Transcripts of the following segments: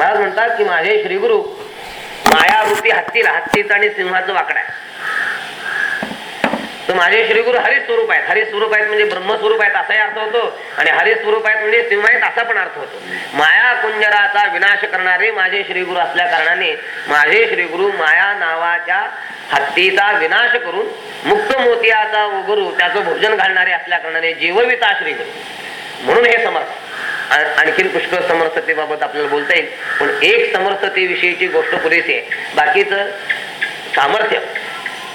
महाराज म्हणतात की माझे श्रीगुरु मायारूपी हत्तीला हत्तीचं आणि सिंहाचं वाकड आहे. तर माझे श्रीगुरु हरित स्वरूप आहेत. हरित स्वरूप आहेत म्हणजे ब्रह्मस्वरूप आहेत असाही अर्थ होतो. आणि हरित स्वरूप आहेत म्हणजे सिंह आहेत असा पण अर्थ होतो. माया कुंजराचा विनाश करणारे माझे श्रीगुरु असल्या कारणाने माझे श्रीगुरु माया नावाच्या हत्तीचा विनाश करून मुक्त मोतियाचा गुरु त्याचं भोजन घालणारे असल्या कारणाने जीवविता श्रीगुरु. म्हणून हे समर्थ. आणखीन पुष्कळ समर्थतेबाबत आपल्याला बोलता येईल. पण एक समर्थतेविषयीची गोष्ट पुरेशी आहे. बाकीच सामर्थ्य.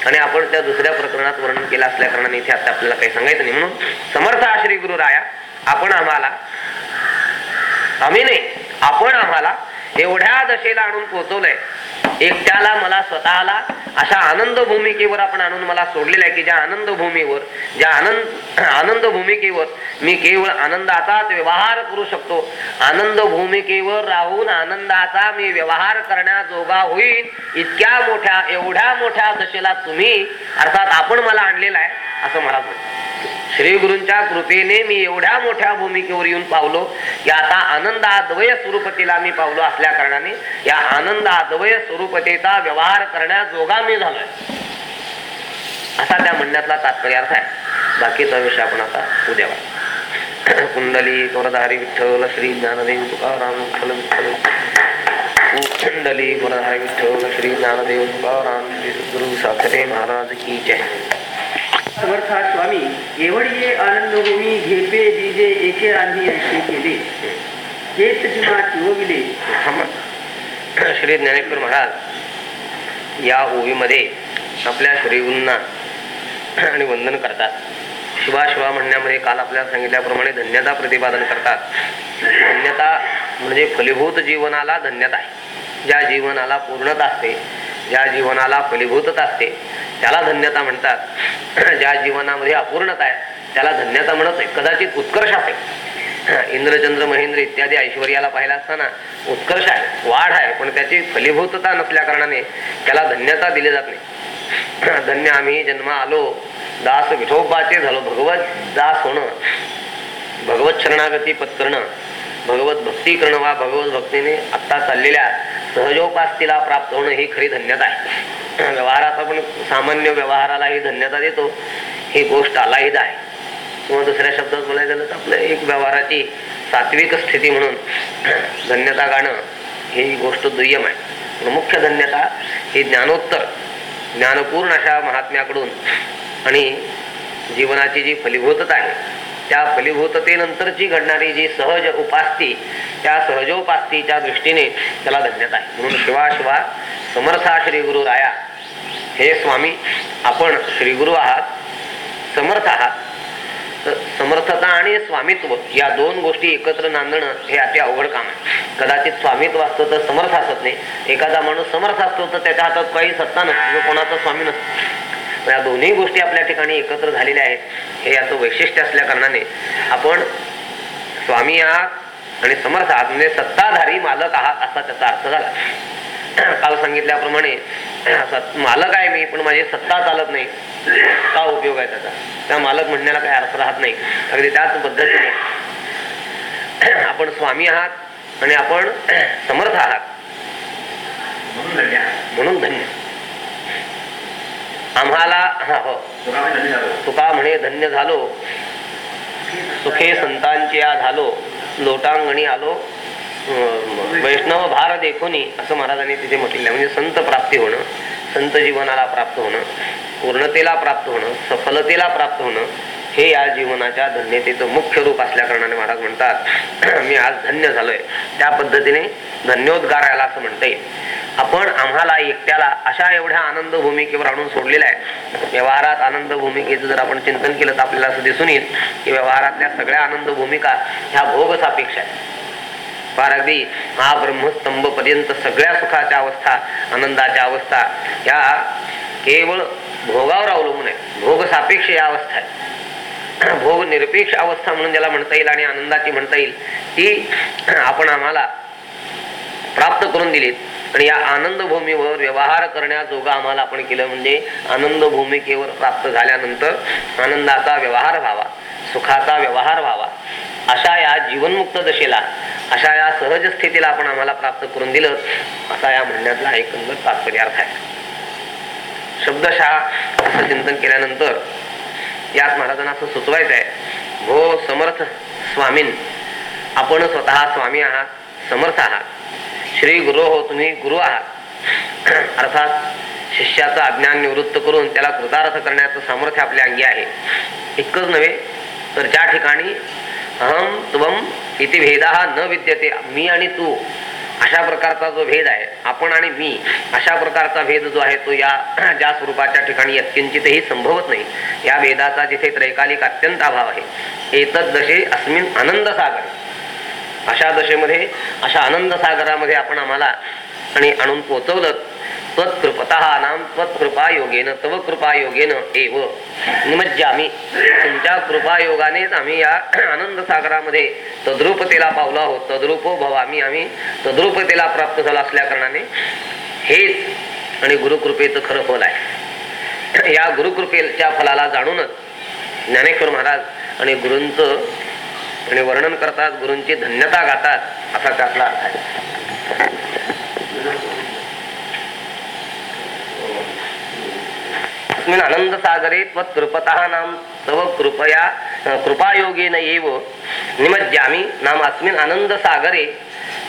आणि आपण त्या दुसऱ्या प्रकरणात वर्णन केलं असल्या कारणाने इथे आता आपल्याला काही सांगायचं नाही. म्हणून समर्थ आश्री श्री गुरु राया. आपण आम्हाला आम्ही नाही आपण आम्हाला एवढ्या दशेला आणून पोहोचवलंय. एकट्याला मला स्वतःला अशा आनंद भूमिकेवर आपण आणून मला सोडलेला आहे की ज्या आनंद भूमीवर ज्या आनंद आनंद भूमिकेवर मी केवळ आनंदाचाच व्यवहार करू शकतो. आनंद भूमिकेवर राहून आनंदाचा मी व्यवहार करण्याजोगा होईल इतक्या मोठ्या एवढ्या मोठ्या दशेला तुम्ही अर्थात आपण मला आणलेला आहे असं मला म्हणतात श्री गुरूंच्या कृपेने मी एवढ्या मोठ्या भूमिकेवर येऊन पावलो की आता आनंदाद्वय स्वरूपतेला मी पावलो असल्या कारणाने या आनंदाद्वय स्वरूपतेचा व्यवहार करण्याजोगा मी झालोय. असा त्या म्हणण्यातला तात्पर्य अर्थ आहे. बाकीचा विषय आपण आता उद्या. कुंडली वरधारी विठ्ठल श्री ज्ञानदेव तुकाराम विठ्ठल विठ्ठल. कुंडली वरधारी विठ्ठल श्री ज्ञानदेव तुकाराम श्री गुरु साखरे महाराज की जय. समर्था स्वामी एवढी ये आनंद भूमी घेपे दिजे एके आधी ऐसे केले हेच जिमा चिवविले श्री ज्ञानेश्वर महाराज या ओवीमध्ये आपल्या श्रीगुंना आणि वंदन करतात. शिवा शिवा म्हणण्यामध्ये काल आपल्याला सांगितल्याप्रमाणे धन्यता प्रतिपादन करतात. धन्यता म्हणजे फलीभूत जीवनाला धन्यता आहे. ज्या जीवनाला पूर्णता असते ज्या जीवनाला फलीभूतता असते त्याला धन्यता म्हणतात. ज्या जीवनामध्ये अपूर्णता आहे त्याला धन्यता म्हणत कदाचित उत्कर्ष असेल इंद्रचंद्र महेंद्र इत्यादी ऐश्वर्याला पाहिला असताना उत्कर्ष आहे वाढ आहे पण त्याची फलीभूतता नसल्या कारणाने त्याला धन्यता दिली जात नाही. धन्य आम्ही जन्मा आलो दास विठोबाचे झालो भगवत दास होणं भगवत शरणागती पत्करणं भगवत भक्ती करणं वा भगवत भक्तीने आत्ता चाललेल्या सहजोपास्तीला प्राप्त होणं ही खरी धन्यता आहे. व्यवहारात आपण सामान्य व्यवहाराला ही धन्यता देतो ही गोष्ट अलाहिद आहे. किंवा दुसऱ्या शब्दात बोलायचं गेलं तर आपल्या एक व्यवहाराची सात्विक स्थिती म्हणून धन्यता गाणं ही गोष्ट दुय्यम आहे. मुख्य धन्यता ही ज्ञानोत्तर ज्ञानपूर्ण अशा महात्म्याकडून आणि जीवनाची जी फलीभूतता आहे त्या फलीभूततेनंतरची घडणारी जी सहज उपास्ती त्या सहजोपास्तीच्या दृष्टीने त्याला धन्यता आहे. म्हणून शिवा शिवा समर्था श्री गुरु राया. हे स्वामी आपण श्रीगुरु आहात समर्थ आहात. समर्थता आणि स्वामित्व या दोन गोष्टी एकत्र नांदणं हे अति अवघड काम आहे. कदाचित स्वामित्व असतं तर समर्थ असत नाही. एखादा माणूस समर्थ असतो तर त्याच्या हातात काही सत्ता नसतो कोणाचा स्वामी नसतो. या दोन्ही गोष्टी आपल्या ठिकाणी एकत्र झालेल्या आहेत. हे याचं वैशिष्ट्य असल्या कारणाने आपण स्वामी आहात आणि समर्थ आहात. म्हणजे सत्ताधारी मालक आहात असा त्याचा अर्थ झाला. काल सांगितल्याप्रमाणे मालक आहे मी पण माझी सत्ता चालत नाही. का उपयोग आहे त्याचा? त्या मालक म्हणण्याला काही अर्थ राहत नाही. अगदी त्याच पद्धतीने आपण स्वामी आहात आणि आपण समर्थ आहात. म्हणून धन्य आम्हाला हा हो. तुका म्हणे धन्य झालो. सुखे संतांची या झालो लोटांगणी आलो. वैष्णव भार देखोनी असं महाराजांनी तिथे म्हटलेलं म्हणजे संत प्राप्ती होणं संत जीवनाला प्राप्त होणं पूर्णतेला प्राप्त होणं सफलतेला प्राप्त होणं हे या जीवनाच्या धन्यतेचं मुख्य रूप असल्या कारणाने महाराज म्हणतात. मी आज धन्य झालोय. त्या पद्धतीने धन्योद्गार आला असं म्हणता येईल. आपण आम्हाला एकट्याला अशा एवढ्या आनंद भूमिकेवर आणून सोडलेला आहे. व्यवहारात आनंद भूमिकेचं जर आपण चिंतन केलं तर आपल्याला असं दिसून येईल की व्यवहारातल्या सगळ्या आनंद भूमिका ह्या भोग सापेक्ष आहेत. फार अगदी महाब्रह्मस्तंभ पर्यंत सगळ्या सुखाच्या अवस्था आनंदाच्या अवस्था ह्या केवळ भोगावर अवलंबून आहे भोग सापेक्ष या अवस्था आहे भोग निरपेक्ष अवस्था म्हणून ज्याला म्हणता येईल आणि आनंदाची म्हणता येईल ती आपण आम्हाला प्राप्त करून दिलीत आणि या आनंद भूमीवर व्यवहार करण्याजोगा आम्हाला आपण केलं म्हणजे आनंद भूमिकेवर प्राप्त झाल्यानंतर आनंदाचा व्यवहार व्हावा. सुखाचा व्यवहार व्हावा. अशा या जीवनमुक्त दशेला अशा या सहज स्थितीला आपण आम्हाला प्राप्त करून दिलं असा या म्हणण्यातला एकंदर तात्पर्य अर्थ आहे. शब्दशः असं चिंतन केल्यानंतर यात महाराजांना असं सुचवायचं आहे भो समर्थ स्वामीन आपण स्वतः स्वामी आहात समर्थ आहात. श्री गुरु हो तुम्ही गुरु आहात. अर्थात शिष्याचं अज्ञान निवृत्त करून त्याला कृतार्थ करण्याचं सामर्थ्य आपल्या अंगी आहे. इतकंच नव्हे तर ज्या ठिकाणी अहम त्वम इथे भेदा न विद्यते. मी आणि तू अशा प्रकारचा जो भेद आहे आपण आणि मी अशा प्रकारचा भेद जो आहे तो या ज्या स्वरूपाच्या ठिकाणी यत्किंचितही संभवत नाही. या भेदाचा जिथे त्रैकालिक अत्यंत अभाव आहे एतद दशे अस्मिन आनंद सागर. अशा दशेमध्ये अशा आनंद सागरामध्ये आपण आम्हाला आणि आणून पोचवलं त्वत्कृपता नाम त्वत्कृपा योगेन तव कृपा एव। निमज्जामी। तुमच्या कृपायोगानेच आम्ही या आनंद सागरामध्ये तद्रुपतेला पावलो आहोत. तद्रुपो भवामी आम्ही. तद्रुपतेला प्राप्त झालो असल्या कारणाने हेच आणि गुरुकृपेचं खरं फल आहे. या गुरुकृपेच्या फलाला जाणूनच ज्ञानेश्वर महाराज आणि गुरूंचं आणि वर्णन करतात गुरूंची धन्यता गातात असा त्यातला अर्थ आहे. अस्मिन आनंद सागरे त्वत्कृपतः नाम तव कृपया कृपायोगेन एव निमज्जामी नाम अस्मिन आनंद सागरे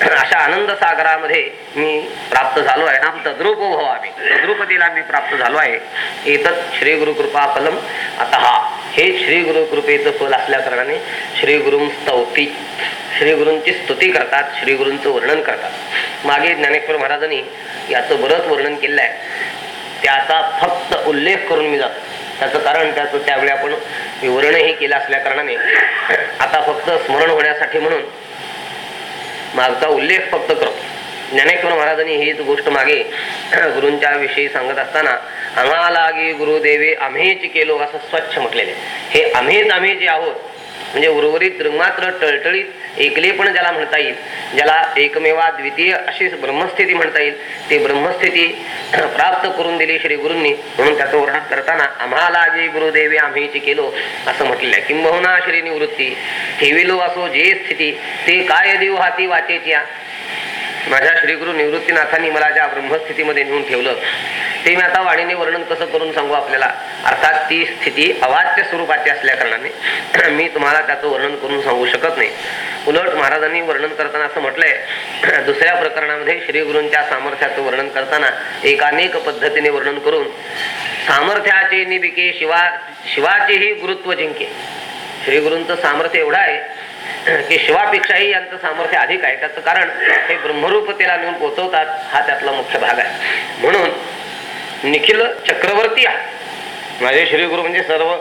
अशा आनंद सागरामध्ये मी प्राप्त झालो आहे. नाम तद्रूप भवामी. तद्रुपतीला मी प्राप्त झालो आहे. एतत् श्री गुरुकृपा फलम आता हा हे श्री गुरुकृपेचं फल असल्या कारणाने श्री गुरुं स्तौती श्री गुरूंची स्तुती करतात श्री गुरूंचं वर्णन करतात. मागे ज्ञानेश्वर महाराजांनी याचं बरंच वर्णन केलेलं आहे त्याचा फक्त उल्लेख करून मी जातो. त्याचं कारण त्याचं त्यावेळी आपण विवरणही केलं असल्या कारणाने. आता फक्त स्मरण होण्यासाठी म्हणून मागचा उल्लेख फक्त करतो. ज्ञानेश्वर महाराजांनी हीच गोष्ट मागे गुरूंच्या विषयी सांगत असताना आम्हाला गुरुदेवे आम्हीच केलो असं स्वच्छ म्हटलेले. हे आम्हीच आम्ही जे आहोत म्हणजे उर्वरित मात्र टळटळीत एकले पण ज्याला म्हणता येईल ज्याला एकमेवा द्वितीय अशी ब्रह्मस्थिती म्हणता येईल ती ब्रह्मस्थिती प्राप्त करून दिली श्री गुरूंनी म्हणून त्याचं वर्णन करताना आम्हाला जे गुरुदेवे आम्हीची केलो असं म्हटलेलं आहे किंबहुना श्री निवृत्ती. ठेविलो असो जे स्थिती ते काय देऊ हाती वाचेची माझ्या श्रीगुरु निवृत्तीनाथांनी मला ज्या ब्रह्मस्थितीमध्ये नेऊन ठेवलं ते मी आता वाणीने वर्णन कसं करून सांगू आपल्याला? अर्थात ती स्थिती अवाच्य स्वरूपाची असल्या कारणाने मी तुम्हाला त्याचं वर्णन करून सांगू शकत नाही. उलट महाराजांनी वर्णन करताना असं म्हटलंय दुसऱ्या प्रकरणामध्ये श्रीगुरूंच्या सामर्थ्याचं वर्णन करताना एकानेक पद्धतीने वर्णन करून सामर्थ्याचे निबिके शिवा शिवाचेही गुरुत्व जिंके. श्रीगुरूंचं सामर्थ्य एवढं आहे की शिवापेक्षाही यांचं सामर्थ्य अधिक आहे. त्याचं कारण हे ब्रह्मरूपतेला नेऊन पोचवतात हा त्यातला मुख्य भाग आहे. म्हणून निखिल चक्रवर्ती आहे. माझे श्रीगुरु म्हणजे सर्व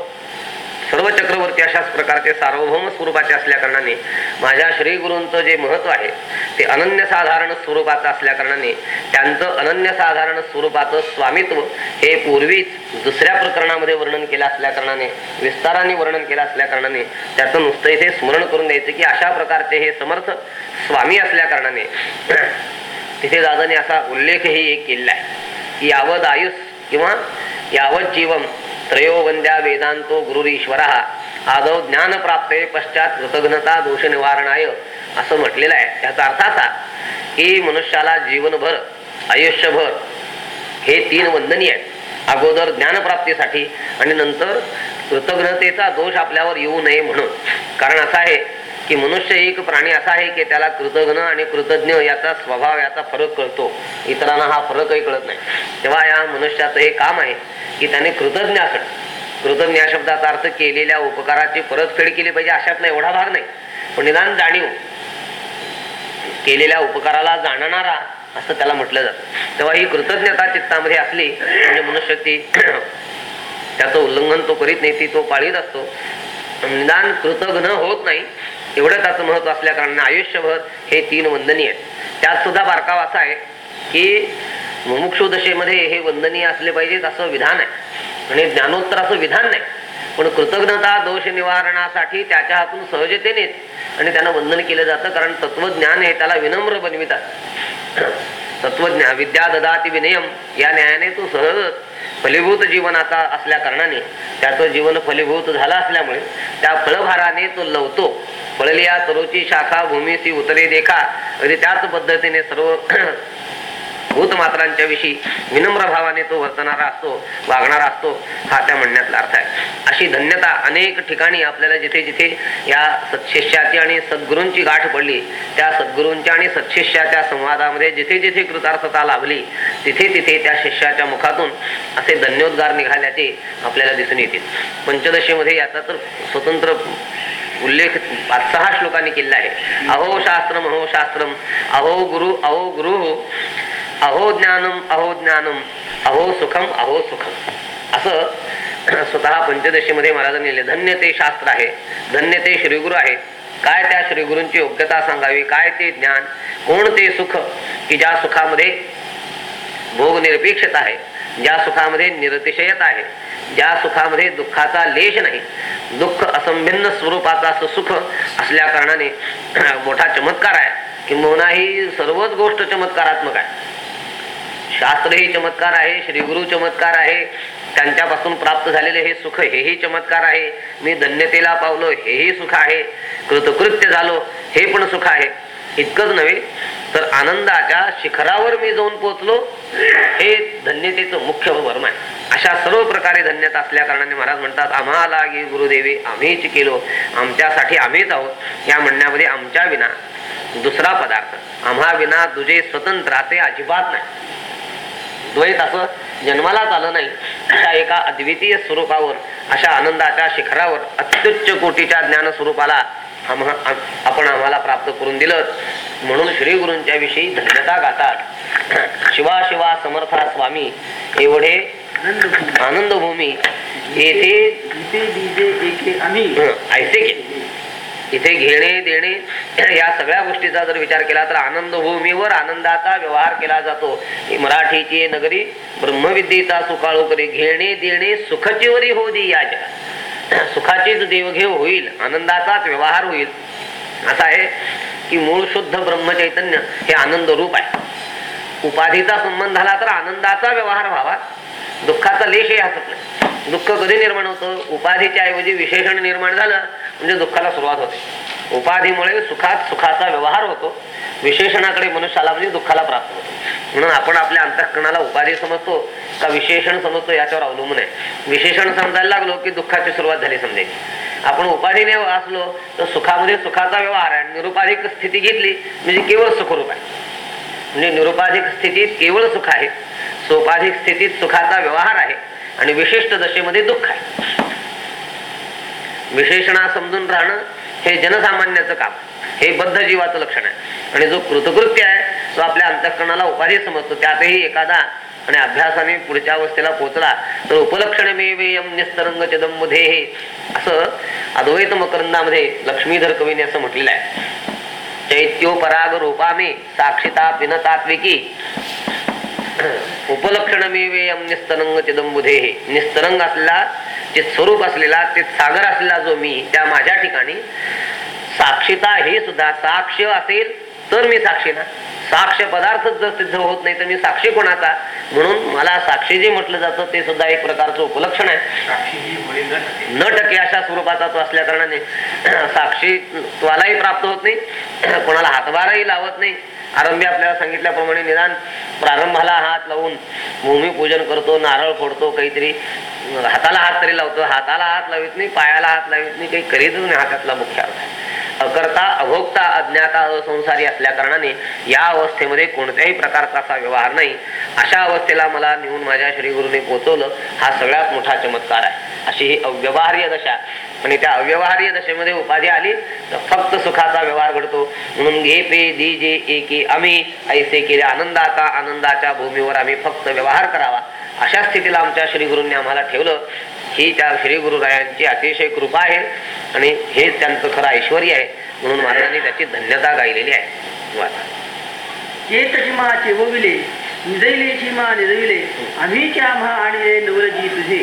सर्व चक्रवर्ती अशाच प्रकारचे सार्वभौम स्वरूपाचे असल्या कारणाने माझ्या श्रीगुरूंचं जे महत्त्व आहे ते अनन्यसाधारण स्वरूपाचं असल्या कारणाने त्यांचं अनन्यसाधारण स्वरूपाचं स्वामित्व हे पूर्वीच दुसऱ्या प्रकरणामध्ये वर्णन केलं असल्या कारणाने विस्ताराने वर्णन केलं असल्या कारणाने त्याचं नुसतं इथे स्मरण करून द्यायचं की अशा प्रकारचे हे समर्थ स्वामी असल्या कारणाने तिथे दादाने असा उल्लेखही एक केलेला आहे की यावद आयुष किंवा यावत जीवन त्रयोवंद्या वेदांतो गुरुरीश्वर आदौ ज्ञान प्राप्ते पश्चात कृतघ्नता दोष निवारणाय असं म्हटलेलं आहे. त्याचा अर्थ असा की मनुष्याला जीवनभर आयुष्यभर हे तीन वंदनीय आहेत. अगोदर ज्ञानप्राप्तीसाठी आणि नंतर कृतज्ञतेचा दोष आपल्यावर येऊ नये म्हणून. कारण असं आहे की मनुष्य एक प्राणी असा आहे की त्याला कृतज्ञ आणि कृतज्ञ याचा स्वभाव याचा फरक कळतो. इतरांना हा फरकही कळत नाही. तेव्हा या मनुष्याचं हे काम आहे की त्याने कृतज्ञ असणं. कृतज्ञ या शब्दाचा अर्थ केलेल्या उपकाराची परतफेड केली पाहिजे अशात नाही एवढा भाग नाही. पण निदान जाणीव. केलेल्या उपकाराला जाणणारा असं त्याला म्हटलं जातं. तेव्हा ही कृतज्ञता चित्तामध्ये असली म्हणजे मनुष्य ती त्याचं उल्लंघन तो करीत नाही ती तो पाळीत असतो. निदान कृतघ्न होत नाही. एवढं त्याचं महत्त्व असल्या कारणाने आयुष्यभर हे तीन वंदनीय आहेत. त्यात सुद्धा बारकाव असा आहे की मुमुक्षु दशेमध्ये हे वंदनीय असले पाहिजेत असं विधान आहे. आणि ज्ञानोत्तर असं विधान नाही. पण कृतज्ञता दोष निवारणासाठी त्याच्या हातून सहजतेनेच आणि त्यांना वंदन केलं जातं. कारण तत्वज्ञान हे त्याला विनम्र बनवितात. तत्वज्ञान विद्या ददाती विनयम. या न्यायाने तो सहजच फलीभूत जीवन आता असल्या कारणाने त्याचं जीवन फलीभूत झालं असल्यामुळे त्या फळभाराने तो लवतो. फळलिया तरुची शाखा भूमीसी उतरे देखा अगदी त्याच पद्धतीने सर्व भूतमात्रांच्या विषयी विनम्र भावाने तो वर्तणारा असतो वागणारा असतो हा त्या म्हणण्यातला अर्थ आहे. अशी धन्यता अनेक ठिकाणी आपल्याला जिथे जिथे या सत्शिष्याची आणि सद्गुरूंची गाठ पडली त्या सद्गुरूंच्या आणि सत्शिष्याच्या संवादामध्ये जिथे जिथे कृतार्थता लाभली तिथे तिथे त्या शिष्याच्या मुखातून असे धन्योद्गार निघाल्याचे आपल्याला दिसून येतील. पंचदशीमध्ये याचा तर स्वतंत्र उल्लेख पाच सहा श्लोकांनी केलेला आहे. अहो शास्त्रम अहो शास्त्रम अहो गुरु अहो गुरु अहो ज्ञानम अहो ज्ञानम अहो सुखम अहो सुखम. असं स्वतः पंचदशीमध्ये महाराजांनी लिहिले धन्य ते शास्त्र आहे धन्य ते श्रीगुरु आहे. काय त्या श्रीगुरूंची योग्यता सांगावी काय ते ज्ञान कोण ते सुख की ज्या सुखामध्ये भोग निरपेक्षता आहे ज्या सुखामध्ये निरतिशयता आहे ज्या सुखामध्ये दुःखाचा लेश नाही. दुःख असंभिन्न स्वरूपाचा असं सुख असल्या कारणाने मोठा चमत्कार आहे. किंबहुना ही सर्वच गोष्ट चमत्कारात्मक आहे. शास्त्रही चमत्कार आहे श्रीगुरु चमत्कार आहे. त्यांच्यापासून प्राप्त झालेले हे सुख हेही चमत्कार आहे. मी धन्यतेला पावलो हेही सुख आहे. कृतकृत्य झालो हे पण सुख आहे. इतकंच नव्हे तर आनंदाच्या शिखरावर मी जाऊन पोचलो हे धन्यतेचं मुख्य वर्म आहे. अशा सर्व प्रकारे धन्यता असल्या कारणाने महाराज म्हणतात आम्हाला गे गुरुदेवी आम्हीच केलो. आमच्यासाठी आम्हीच आहोत. या म्हणण्यामध्ये आमच्या विना दुसरा पदार्थ आम्हा विना तुझे स्वतंत्र असे अजिबात नाही. द्वैत असं जन्मालाच आलं नाही अशा एका अद्वितीय स्वरूपावर अशा आनंदाच्या शिखरावर अत्युच्च कोटीच्या ज्ञान स्वरूपाला आपण आम्हाला प्राप्त करून दिलं. म्हणून श्री गुरूंच्या विषयी धन्यता गातात. शिवा शिवा समर्था स्वामी एवढे आनंद आनंदभूमी येथे ऐसे इथे घेणे देणे या सगळ्या गोष्टीचा जर विचार केला तर आनंद भूमीवर आनंदाचा व्यवहार केला जातो. मराठीची नगरी ब्रह्मविद्येचा सुकाळू करी. घेणे देणे सुखचिवरी हो दी याच्या. सुखाचीच देवघेव होईल आनंदाचाच व्यवहार होईल. असा आहे की मूळ शुद्ध ब्रह्मचैतन्य हे आनंद रूप आहे. उपाधीचा संबंध झाला तर आनंदाचा व्यवहार व्हावा. दुःखाचा लेशही हसत नाही दुःख कधी निर्माण होतं? उपाधीच्या ऐवजी विशेषण निर्माण झालं म्हणजे दुःखाला सुरुवात होते. उपाधीमुळे सुखात सुखाचा व्यवहार होतो. विशेषणाकडे मनुष्याला म्हणजे दुःखाला प्राप्त होतो. म्हणून आपण आपल्या अंतःकरणाला उपाधी समजतो का विशेषण समजतो याच्यावर अवलंबून आहे. विशेषण समजायला लागलो की दुःखाची सुरुवात झाली समजायची. आपण उपाधीने असलो तर सुखामध्ये सुखाचा व्यवहार आहे. निरुपाधिक स्थिती घेतली म्हणजे केवळ सुखरूप आहे. म्हणजे निरुपाधिक स्थितीत केवळ सुख आहे. सोपाधिक स्थितीत सुखाचा व्यवहार आहे आणि विशिष्ट दशेमध्ये दुःख आहे. विशेषणा समजून राहणं हे जनसामान्याचं काम. हे बद्ध जीवाचं लक्षण आहे. आणि जो कृतकृत्य आहे तो आपल्या अंतःकरणाला उपाधी समजतो. त्यातही एखादा आणि अभ्यासाने पुढच्या अवस्थेला पोहोचला तर उपलक्षण मेवेयम निस्तरंग चिदंबुधे हे असं अद्वैत मकरंदामध्ये लक्ष्मीधर कवीने असं म्हटलेलं आहे. चैत्योपराग रूपामे साक्षिता पिनतात्विकी उपलक्षण मेवेयम निस्तरंग चिदंबुधे हे निस्तरंग असलेला चित स्वरूप असलेला चित सागर असलेला जो मी त्या माझ्या ठिकाणी साक्षीता हे सुद्धा साक्ष असेल तर मी साक्षी ना. साक्ष पदार्थच जर सिद्ध होत नाही तर मी साक्षी कोणाचा? म्हणून मला साक्षी जे म्हटलं जातं ते सुद्धा एक प्रकारचं उपलक्षण आहे. न टके अशा स्वरूपाचा तो असल्या कारणाने साक्षी त्वालाही प्राप्त होत नाही. कोणाला हातभारही लावत नाही. आरंभी आपल्याला सांगितल्याप्रमाणे निदान प्रारंभाला हात लावून भूमिपूजन करतो नारळ फोडतो काहीतरी हाताला हात तरी लावतो. हाताला हात लावित नाही पायाला हात लावित नाही काही करीतच नाही हा मुख्य अर्थ. अकर्ता अभोक्ता अज्ञाता असंसारी असल्या कारणाने या अवस्थेमध्ये कोणत्याही प्रकारचा असा व्यवहार नाही. अशा अवस्थेला मला नेऊन माझ्या श्रीगुरुने पोचवलं हा सगळ्यात मोठा चमत्कार आहे. अशी ही अव्यवहार्य दशा. आणि त्या अव्यवहार्य दशेमध्ये उपाधी आली तर फक्त सुखाचा व्यवहार घडतो. म्हणून घे पे दी जे एके आम्ही ऐसे केले आनंदाचा आनंदाच्या भूमीवर आम्ही फक्त व्यवहार करावा. अशा स्थितीला आमच्या श्रीगुरूंनी आम्हाला ठेवलं. ही त्या श्री गुरुरायांची अतिशय कृपा आहे आणि हेच त्यांचं खरं ऐश्वर आहे. म्हणून महाराजांनी त्याची धन्यता गायलेली आहे.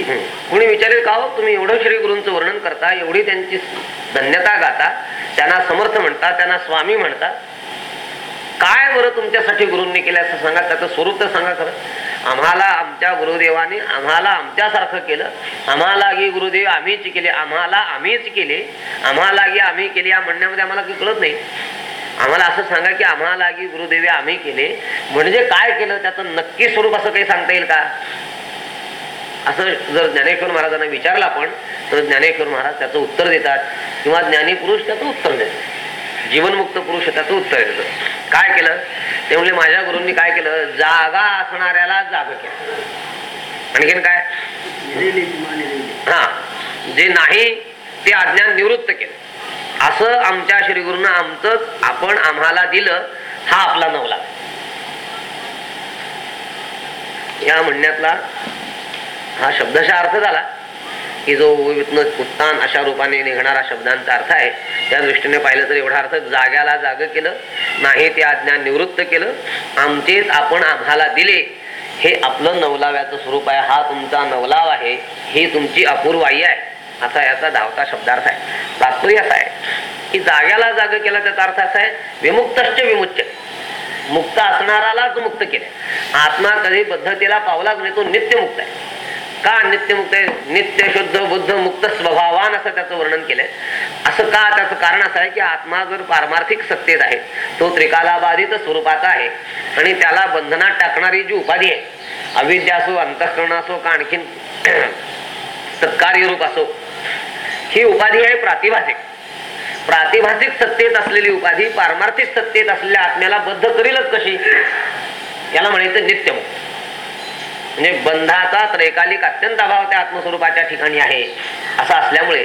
हं. कोणी विचारेल का हो तुम्ही एवढं श्री गुरूंचं वर्णन करता एवढी त्यांची धन्यता गाता त्यांना समर्थ म्हणता त्यांना स्वामी म्हणता काय बरं तुमच्यासाठी गुरूंनी केलं असं सांगा त्याचं स्वरूप तर सांगा खरं. आम्हाला आमच्या गुरुदेवाने आम्हाला आमच्यासारखं केलं. आम्हाला की गुरुदेव आम्हीच केले आम्हाला आम्हीच केले. आम्हाला की आम्ही केले या म्हणण्यामध्ये आम्हाला काही कळत नाही. आम्हाला असं सांगा की आम्हाला की गुरुदेवी आम्ही केले. म्हणजे काय केलं? त्याचं नक्की स्वरूप असं काही सांगता येईल का? असं जर ज्ञानेश्वर महाराजांना विचारलं आपण तर ज्ञानेश्वर महाराज त्याचं उत्तर देतात. किंवा ज्ञानी पुरुष त्याचं उत्तर देतात. जीवनमुक्त पुरुष त्याचं उत्तर देतो काय केलं? ते म्हणजे माझ्या गुरूंनी काय केलं? जागा असणाऱ्याला जाग केलं. आणखीन काय? हा. जे नाही ते अज्ञान निवृत्त केलं. असं आमच्या श्री गुरुनं आमचं आपण आम्हाला दिलं हा आपला नवला. या म्हणण्यातला हा शब्दशा अर्थ झाला. की जो विविध उत्तान अशा रूपाने निघणारा शब्दांचा अर्थ आहे त्या दृष्टीने पाहिलं तर एवढा अर्थ जाग्याला जाग केलं नाही ते अज्ञान निवृत्त केलं आमचेच आपण आम्हाला दिले हे आपलं नवलाव्याचं स्वरूप आहे हा तुमचा नवलाव आहे ही तुमची अपूर्वाई आहे. असा याचा धावता शब्दार्थ आहे. तात्पर्य असा आहे की जाग्याला जाग केला त्याचा अर्थ असा आहे विमुक्तश्च विमुच्य मुक्त असणारालाच मुक्त केले. आत्मा कधी पद्धतीला पावलाच नाही तो नित्यमुक्त आहे. का नित्यमुक्त आहे? नित्य शुद्ध बुद्ध मुक्त स्वभावान असं त्याचं वर्णन केलंय. असं का? त्याचं कारण असं आहे की आत्मा जर पारमार्थिक सत्तेत आहे तो त्रिकालाबाधित स्वरूपाचा आहे आणि त्याला बंधनात टाकणारी जी उपाधी आहे अविद्या असो अंतःकरण असो का आणखीन सत्कार्य रूप असो ही उपाधी आहे प्रातिभाषिक. प्रातिभाषिक सत्तेत असलेली उपाधी पारमार्थिक सत्तेत असलेल्या आत्म्याला बद्ध करीलच कशी? याला म्हणायचं नित्यमुक्त. म्हणजे बंधाचा त्रैकालिक अत्यंत अभाव त्या आत्मस्वरूपाच्या ठिकाणी आहे. असं असल्यामुळे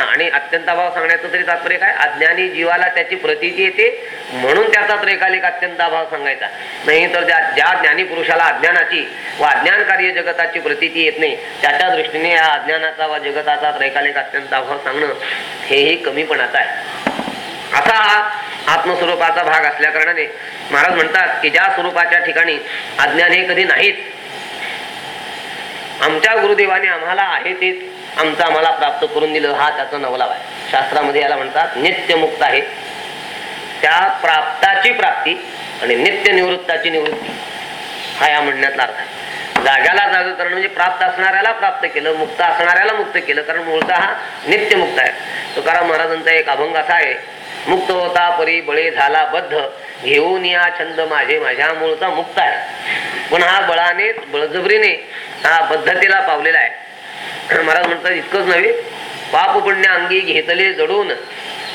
आणि अत्यंत अभाव सांगण्याचं तरी तात्पर्य काय? अज्ञानी जीवाला त्याची प्रतीती येते म्हणून त्याचा त्रैकालिक अत्यंत अभाव सांगायचा. नाही तर ज्या ज्या ज्ञानी पुरुषाला अज्ञानाची व अज्ञानकार्य जगताची प्रतीती येत नाही त्याच्या दृष्टीने या अज्ञानाचा व जगताचा त्रैकालिक अत्यंत अभाव सांगणं हेही कमीपणाचं आहे. असा हा आत्मस्वरूपाचा भाग असल्या कारणाने महाराज म्हणतात की ज्या स्वरूपाच्या ठिकाणी अज्ञान हे कधी नाहीच आमच्या गुरुदेवाने आम्हाला आहे तेच आमचं आम्हाला प्राप्त करून दिलं. हा त्याचा नवलाव आहे शास्त्रामध्ये याला म्हणतात नित्यमुक्त आहे. त्या प्राप्ताची प्राप्ती आणि नित्य निवृत्ताची निवृत्ती. हा या म्हणण्यातला अर्थ आहे. जाग्याला जाग करणं म्हणजे प्राप्त असणाऱ्याला प्राप्त केलं मुक्त असणाऱ्याला मुक्त केलं कारण मूळचा हा नित्यमुक्त आहे. तुकाराम महाराजांचा एक अभंग असा आहे मुक्त होता परी बळे झाला बद्ध. घेऊन या छंद माझे माझ्या मूळचा मुक्त आहे. पण हा बळाने बळजबरीने हा बद्धतेला पावलेला आहे. महाराज म्हणतात इतकंच नव्हे. पाप पुण्य अंगी घेतले जडून.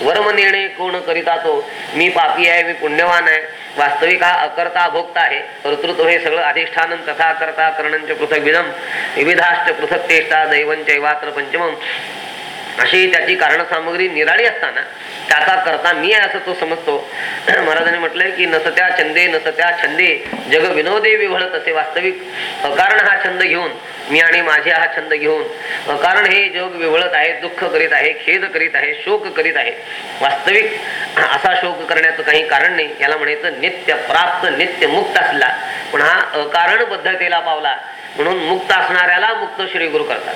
वर्म नेणे कोण करीता तो? मी पापी आहे मी पुण्यवान आहे. वास्तविक हा अकर्ता भोगता आहे. कर्तृत्व हे सगळं अधिष्ठान तथा करता कर्णंच पृथक विधम विविधाष्ट पृथक चेष्टा दैवन चैवात्र पंचमम. अशी त्याची कारण सामग्री निराळी असताना त्याचा करता मी आहे असं तो समजतो. महाराजांनी म्हटलंय की नसत्या छंदे नसत्या छंदे जग विनोदे विवळत असे वास्तविक अकारण हा छंद घेऊन मी आणि माझे हा छंद घेऊन अकारण हे जग विवळत आहे दुःख करीत आहे खेद करीत आहे शोक करीत आहे. वास्तविक असा शोक करण्याचं काही कारण नाही. याला म्हणायचं नित्य प्राप्त नित्य मुक्त असला पण हा अकारण बद्धतेला पावला. म्हणून मुक्त असणाऱ्याला मुक्त श्री गुरु करतात.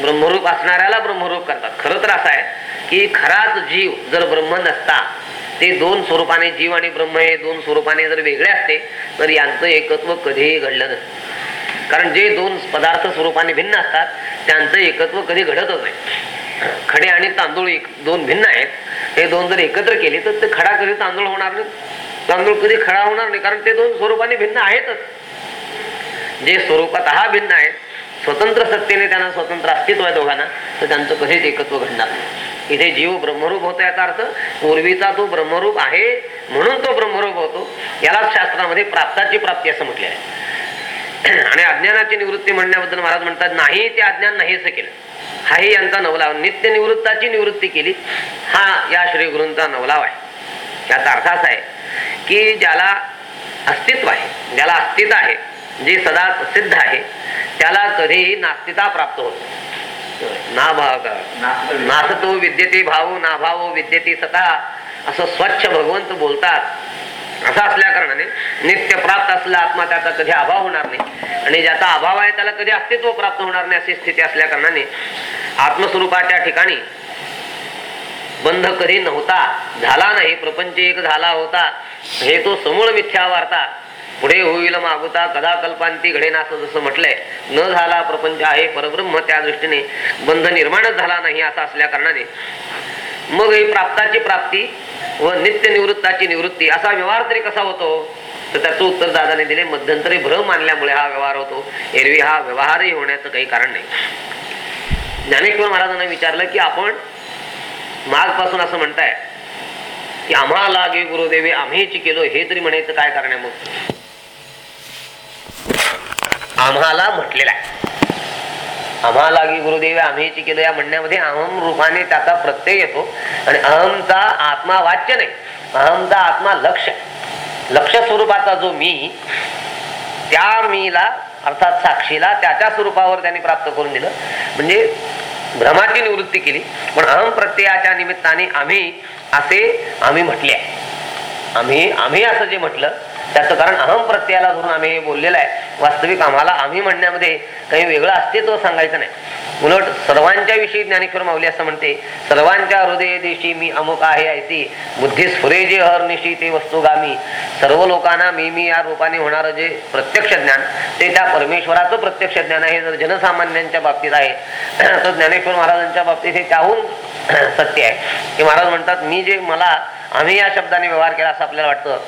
ब्रह्मरूप असणाऱ्याला ब्रह्मरूप करतात. खरं तर असं आहे की खराच जीव जर ब्रह्म नसता ते दोन स्वरूपाने जीव आणि ब्रह्म हे दोन स्वरूपाने जर वेगळे असते तर यांचं एकत्व कधीही घडलं नसतं. कारण जे दोन पदार्थ स्वरूपाने भिन्न असतात त्यांचं एकत्व कधी घडतच नाही. खडे आणि तांदूळ एक दोन भिन्न आहेत. हे दोन जर एकत्र केले तर ते खडा कधी तांदूळ होणार नाही? तांदूळ कधी खडा होणार नाही? कारण ते दोन स्वरूपाने भिन्न आहेतच. जे स्वरूपात हा भिन्न आहे स्वतंत्र सत्तेने त्यांना स्वतंत्र अस्तित्व आहे दोघांना तर त्यांचं कधीच एकत्व घडणार नाही. इथे जीव ब्रह्मरूप होतो याचा अर्थ पूर्वीचा तो ब्रह्मरूप आहे म्हणून तो ब्रह्मरूप होतो यालाच शास्त्रामध्ये प्राप्ताची प्राप्ती असं म्हटले आहे. आणि अज्ञानाची निवृत्ती म्हणण्याबद्दल महाराज म्हणतात नाही ते अज्ञान नाही असं केलं. हाही यांचा नवलाव नित्य निवृत्ताची निवृत्ती केली हा या श्री गुरूंचा नवलाव आहे. याचा अर्थ असा आहे की ज्याला अस्तित्व आहे ज्याला अस्तित्व आहे जी सदा सिद्ध आहे त्याला कधीही नास्तिता प्राप्त होत ना भाव नासतो विद्यती भाव ना भाव विद्यती सता असं स्वच्छ भगवंत बोलतात. असं असल्या कारणाने नित्य प्राप्त असला आत्मा त्याचा कधी अभाव होणार नाही. आणि ज्याचा अभाव आहे त्याला कधी अस्तित्व प्राप्त होणार नाही अशी स्थिती असल्या कारणाने आत्मस्वरूपाच्या ठिकाणी बंध कधी नव्हता झाला नाही. प्रपंच एक झाला होता. हे तो समूळ मिथ्या वार्ता. पुढे होईल मागुता कदा कल्पांती घडेना असं जसं म्हटलंय न झाला प्रपंच आहे परब्रह्म त्या दृष्टीने बंध निर्माणच झाला नाही असा असल्या कारणाने. मग ही प्राप्ताची प्राप्ती व नित्य निवृत्ताची निवृत्ती असा व्यवहार तरी कसा होतो? तर त्याचं उत्तर दादाने दिले मध्यंतरी भ्रम मानल्यामुळे हा व्यवहार होतो. एरवी हा व्यवहारही होण्याचं काही कारण नाही. ज्ञानेश्वर महाराजांना विचारलं की आपण मागपासून असं म्हणताय की आम्हाला गे गुरुदेवे आम्हीच केलो हे तरी म्हणायचं काय कारण आहे मग? आम्हाला म्हटलेलं आहे. आम्हाला गुरुदेव आम्हीच केलं या म्हणण्यामध्ये अहम रूपाने त्याचा प्रत्यय येतो आणि अहमचा आत्मा वाच्य नाही. अहमचा आत्मा लक्ष लक्ष स्वरूपाचा जो मी त्या मीला अर्थात साक्षीला त्याच्या स्वरूपावर त्यांनी प्राप्त करून दिलं. म्हणजे भ्रमाची निवृत्ती केली. पण अहम प्रत्ययाच्या निमित्ताने आम्ही असे आम्ही म्हटले आहे. आम्ही आम्ही असं जे म्हटलं त्याचं कारण अहम प्रत्ययाला धरून आम्ही हे बोललेलं आहे. वास्तविक आम्हाला आम्ही म्हणण्यामध्ये काही वेगळं अस्तित्व सांगायचं नाही. उलट सर्वांच्या विषयी ज्ञानेश्वर माऊली असं म्हणते सर्वांच्या हृदय देशी मी अमुक आहे ऐसी. बुद्धी स्फुरे जे हरनिशी ते वस्तुगामी सर्व लोकांना मी मी या रूपाने होणारं जे प्रत्यक्ष ज्ञान ते त्या परमेश्वराचं प्रत्यक्ष ज्ञान आहे जर जनसामान्यांच्या बाबतीत आहे तर ज्ञानेश्वर महाराजांच्या बाबतीत हे त्याहून सत्य आहे. की महाराज म्हणतात मी जे मला आम्ही या शब्दाने व्यवहार केला असं आपल्याला वाटतं.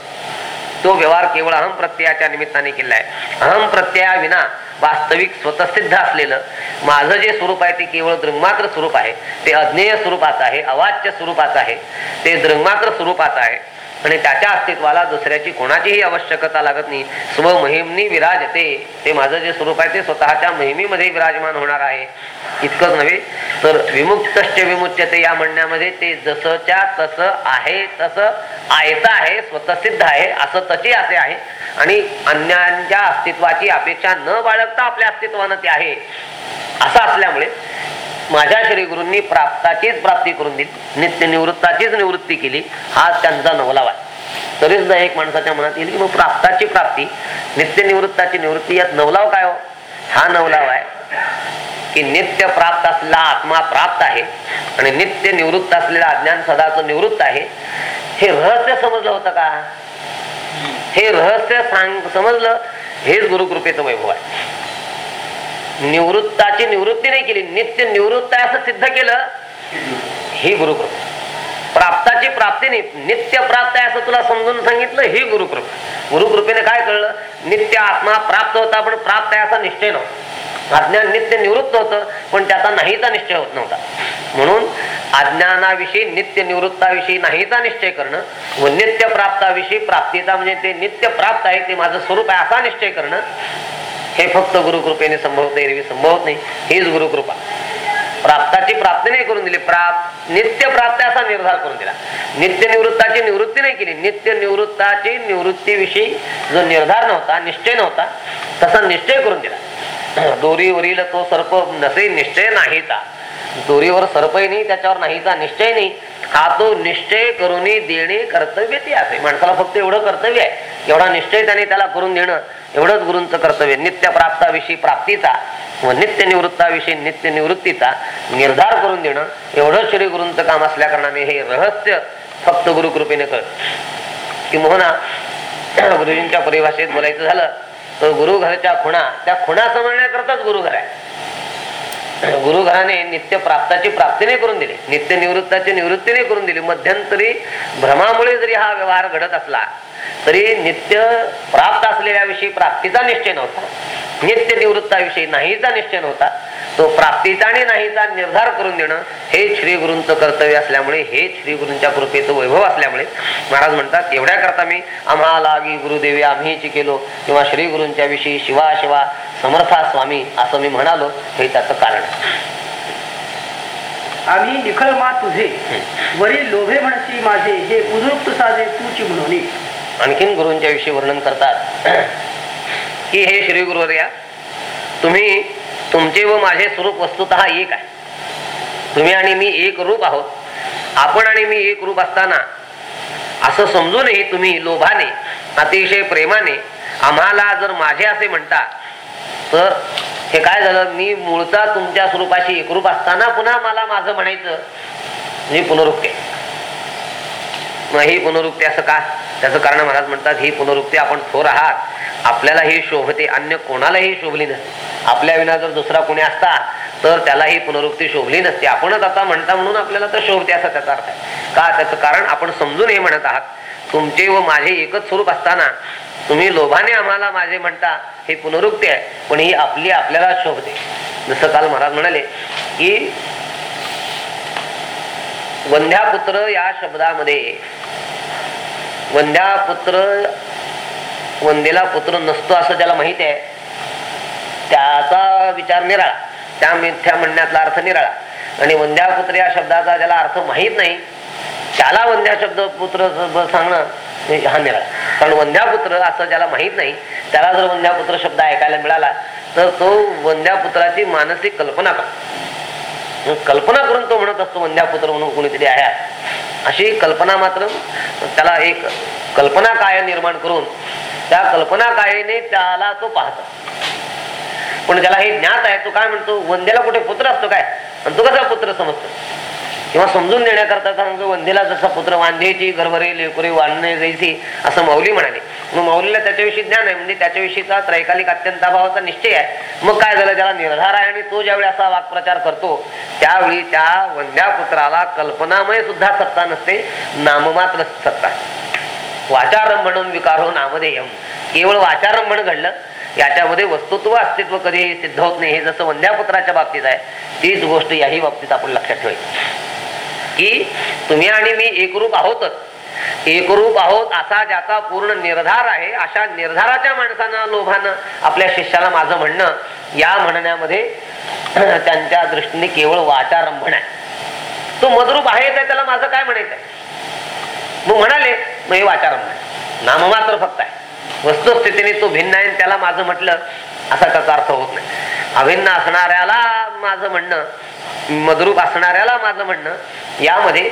तो व्यवहार केवळ अहम प्रत्ययाच्या निमित्ताने केला आहे अहम प्रत्ययाविना वास्तविक स्वतःसिद्ध असलेलं माझं जे स्वरूप आहे ते केवळ दृंगमात्र स्वरूप आहे. ते अज्ञेय स्वरूपाचं आहे अवाच्य स्वरूपाचं आहे. ते दृंगमात्र स्वरूपाचं आहे. आणि त्याच्या अस्तित्वाला दुसऱ्याची कोणाचीही आवश्यकता लागत नाही. स्वमहिमनी विराजते. ते माझं जे स्वरूप आहे ते स्वतःच्या महिमीमध्ये विराजमान होणार आहे. इतकंच नव्हे तर विमुक्तश्च विमुच्यते या म्हणण्यामध्ये ते जसंच्या तसं आहे तसं आयतं आहे स्वतःसिद्ध आहे असं तसे असे आहे. आणि अन्यांच्या अस्तित्वाची अपेक्षा न बाळगता आपल्या अस्तित्वानं ते आहे. असं असल्यामुळे माझ्या श्री गुरूंनी प्राप्ताचीच प्राप्ती करून दिली. नित्य निवृत्ताचीच निवृत्ती केली. हा त्यांचा नवलावा आहे तरी सुद्धा एक माणसाच्या मनात येईल की मग प्राप्ताची प्राप्ती नित्य निवृत्ताची निवृत्ती यात नवलाव काय हो? हा नवलाव आहे की नित्य प्राप्त असलेला आत्मा प्राप्त आहे आणि नित्य निवृत्त असलेला अज्ञान सदाच निवृत्त आहे. हे रहस्य समजलं होतं का? हे रहस्य सांग समजलं? हेच गुरुकृपेचं वैभव आहे. निवृत्ताची निवृत्ती नाही केली. नित्य निवृत्त आहे असं सिद्ध केलं. ही गुरुकृपा. प्राप्ताची प्राप्ती नाही. नित्य प्राप्त आहे असं तुला समजून सांगितलं ही गुरुकृपा. गुरुकृपेने काय कळलं? नित्य आत्मा प्राप्त होता पण प्राप्त आहे असा निश्चय नव्हता. अज्ञान नित्य निवृत्त होतं पण त्याचा नाहीचा निश्चय होत नव्हता. म्हणून अज्ञानाविषयी नित्य निवृत्ताविषयी नाहीचा निश्चय करणं व नित्य प्राप्ताविषयी प्राप्तीचा म्हणजे ते नित्य प्राप्त आहे ते माझं स्वरूप आहे असा निश्चय करणं हे फक्त गुरुकृपेने संभवत एरवी संभवत नाही. हीच गुरुकृपा. प्राप्ताची प्राप्ती नाही करून दिली. प्राप्त नित्य प्राप्त असा निर्धार करून दिला. नित्य निवृत्ताची निवृत्ती नाही केली. नित्य निवृत्ताची निवृत्तीविषयी जो निर्धार नव्हता निश्चय नव्हता तसा निश्चय करून दिला. दोरीवरील तो सर्प नसे निश्चय नाहीचा दोरीवर सर्पही नाही त्याच्यावर नाहीचा निश्चय नाही. हा तो निश्चय करून देणे कर्तव्य ते असे माणसाला फक्त एवढं कर्तव्य आहे. एवढा निश्चय त्याने त्याला करून देणं एवढंच गुरूंचं कर्तव्य नित्य प्राप्ताविषयी प्राप्तीचा व नित्य निवृत्ताविषयी नित्य निवृत्तीचा निर्धार करून देणं एवढं श्री गुरूंचं काम असल्या कारणाने हे रहस्य फक्त गुरुकृपेने कळ की मोहना गुरुजींच्या परिभाषेत बोलायचं झालं तर गुरुघरच्या खुणा त्या खुणा समजण्याकरताच गुरुघर आहे. गुरुघराने नित्य प्राप्ताची प्राप्तीने करून दिली नित्य निवृत्ताची निवृत्तीने करून दिली. मध्यंतरी भ्रमामुळे जरी हा व्यवहार घडत असला तरी नित्य प्राप्त असलेल्या विषयी प्राप्तीचा निश्चय नव्हता. नित्य निवृत्ताविषयी नाहीचा निश्चय नव्हता. तो प्राप्तीचा आणि नाहीचा निर्धार करून देणं हे श्री गुरूंचं कर्तव्य असल्यामुळे हे श्री गुरूंच्या कृपेचं वैभव असल्यामुळे महाराज म्हणतात एवढ्या करता मी आम्हाला गुरुदेवी आम्हीच केलो किंवा श्री गुरूंच्या विषयी शिवा शिवा समर्था स्वामी असं मी म्हणालो हे त्याचं कारण आम्ही निखळ मा तुझे वरील लोभे म्हणसी माझे हे उद्रुक्त साजे तूची म्हणून आणखीन गुरूंच्या विषयी वर्णन करतात. की हे श्री गुरुवर्या तुम्ही तुमचे व माझे स्वरूप वस्तुत एक आहे. तुम्ही आणि मी एक रूप आहोत. आपण आणि मी एक रूप असताना असं समजूनही तुम्ही लोभाने अतिशय प्रेमाने आम्हाला जर माझे असे म्हणता तर हे काय झालं? मी मूळचा तुमच्या स्वरूपाशी एकरूप असताना पुन्हा मला माझं म्हणायचं. मी पुनरुक्ती. मग ही पुनरुक्ती असं का? त्याचं कारण महाराज म्हणतात ही पुनरुक्ती आपण थोर आहात. आपल्याला ही शोभते अन्य कोणालाही शोभली नसते. आपल्या विना जर दुसरा कोणी असता तर त्याला ही पुनरुक्ती शोभली नसते. आपणच आता म्हणता म्हणून आपल्याला तर शोभते असा त्याचा अर्थ आहे. का? त्याचं कारण आपण समजून हे म्हणत आहात. तुमचे व माझे एकच स्वरूप असताना तुम्ही लोभाने आम्हाला माझे म्हणता हे पुनरुक्ती आहे. पण ही आपली आपल्याला शोभते. जसं काल महाराज म्हणाले की वंध्यापुत्र या शब्दामध्ये वंध्यापुत्र वंदेला पुत्र नसतो असं ज्याला माहीत आहे त्याचा विचार निराळा. त्या मिथ्या म्हणण्यातला अर्थ निराळा. आणि वंध्यापुत्र या शब्दाचा ज्याला अर्थ माहीत नाही त्याला वंध्या शब्द पुत्र सांगणं हा निराळा. कारण वंध्यापुत्र असं ज्याला माहीत नाही त्याला जर वंध्यापुत्र शब्द ऐकायला मिळाला तर तो वंध्यापुत्राची मानसिक कल्पना करतो. कल्पना करून तो म्हणत असतो वंध्यापुत्र म्हणून कोणीतरी आहे. अशी कल्पना मात्र त्याला एक कल्पना काय निर्माण करून त्या कल्पना कायेने त्याला तो पाहतो. पण ज्याला हे ज्ञात आहे तो काय म्हणतो? वंद्याला कुठे पुत्र असतो काय? आणि तो कसा पुत्र समजतो? किंवा समजून देण्याकरता सांगतो वंदेला जसा पुत्र वांधेची गरभरे लेकुरे वाढणे जैसी असं माऊली म्हणाले. मग माऊलीला त्याच्याविषयी ज्ञान आहे म्हणजे त्याच्याविषयीचा त्रैकालिक अत्यंत अभावाचा निश्चय आहे. मग काय झालं त्याला निर्धार आहे आणि तो ज्यावेळी असा वाक्प्रचार करतो त्यावेळी त्या वंद्या पुत्राला कल्पनामय सुद्धा सत्ता नसते नाममात्र सत्ता. वाचारंभण विकार हो नामधेयम. केवळ वाचारंभण घडलं याच्यामध्ये वस्तुत्व अस्तित्व कधी सिद्ध होत नाही. हे जसं वंद्यापुत्राच्या बाबतीत आहे तीच गोष्ट याही बाबतीत आपण लक्षात ठेवायची. की तुम्ही आणि मी एकरूप आहोतच एकरूप आहोत असा ज्याचा पूर्ण निर्धार आहे अशा निर्धाराच्या माणसानं लोभानं आपल्या शिष्याला माझं म्हणणं या म्हणण्यामध्ये त्यांच्या दृष्टीने केवळ वाचारंभण आहे. तो मदरूप आहे तर त्याला माझं काय म्हणायचं आहे मग म्हणाले मग हे वाचारंभण नाममात्र फक्त आहे. वस्तुस्थितीने तो भिन्न आहे त्याला माझं म्हटलं असा त्याचा अर्थ होत नाही. अभिन्न असणाऱ्याला माझं म्हणणं मदरूप असणाऱ्याला माझं म्हणणं यामध्ये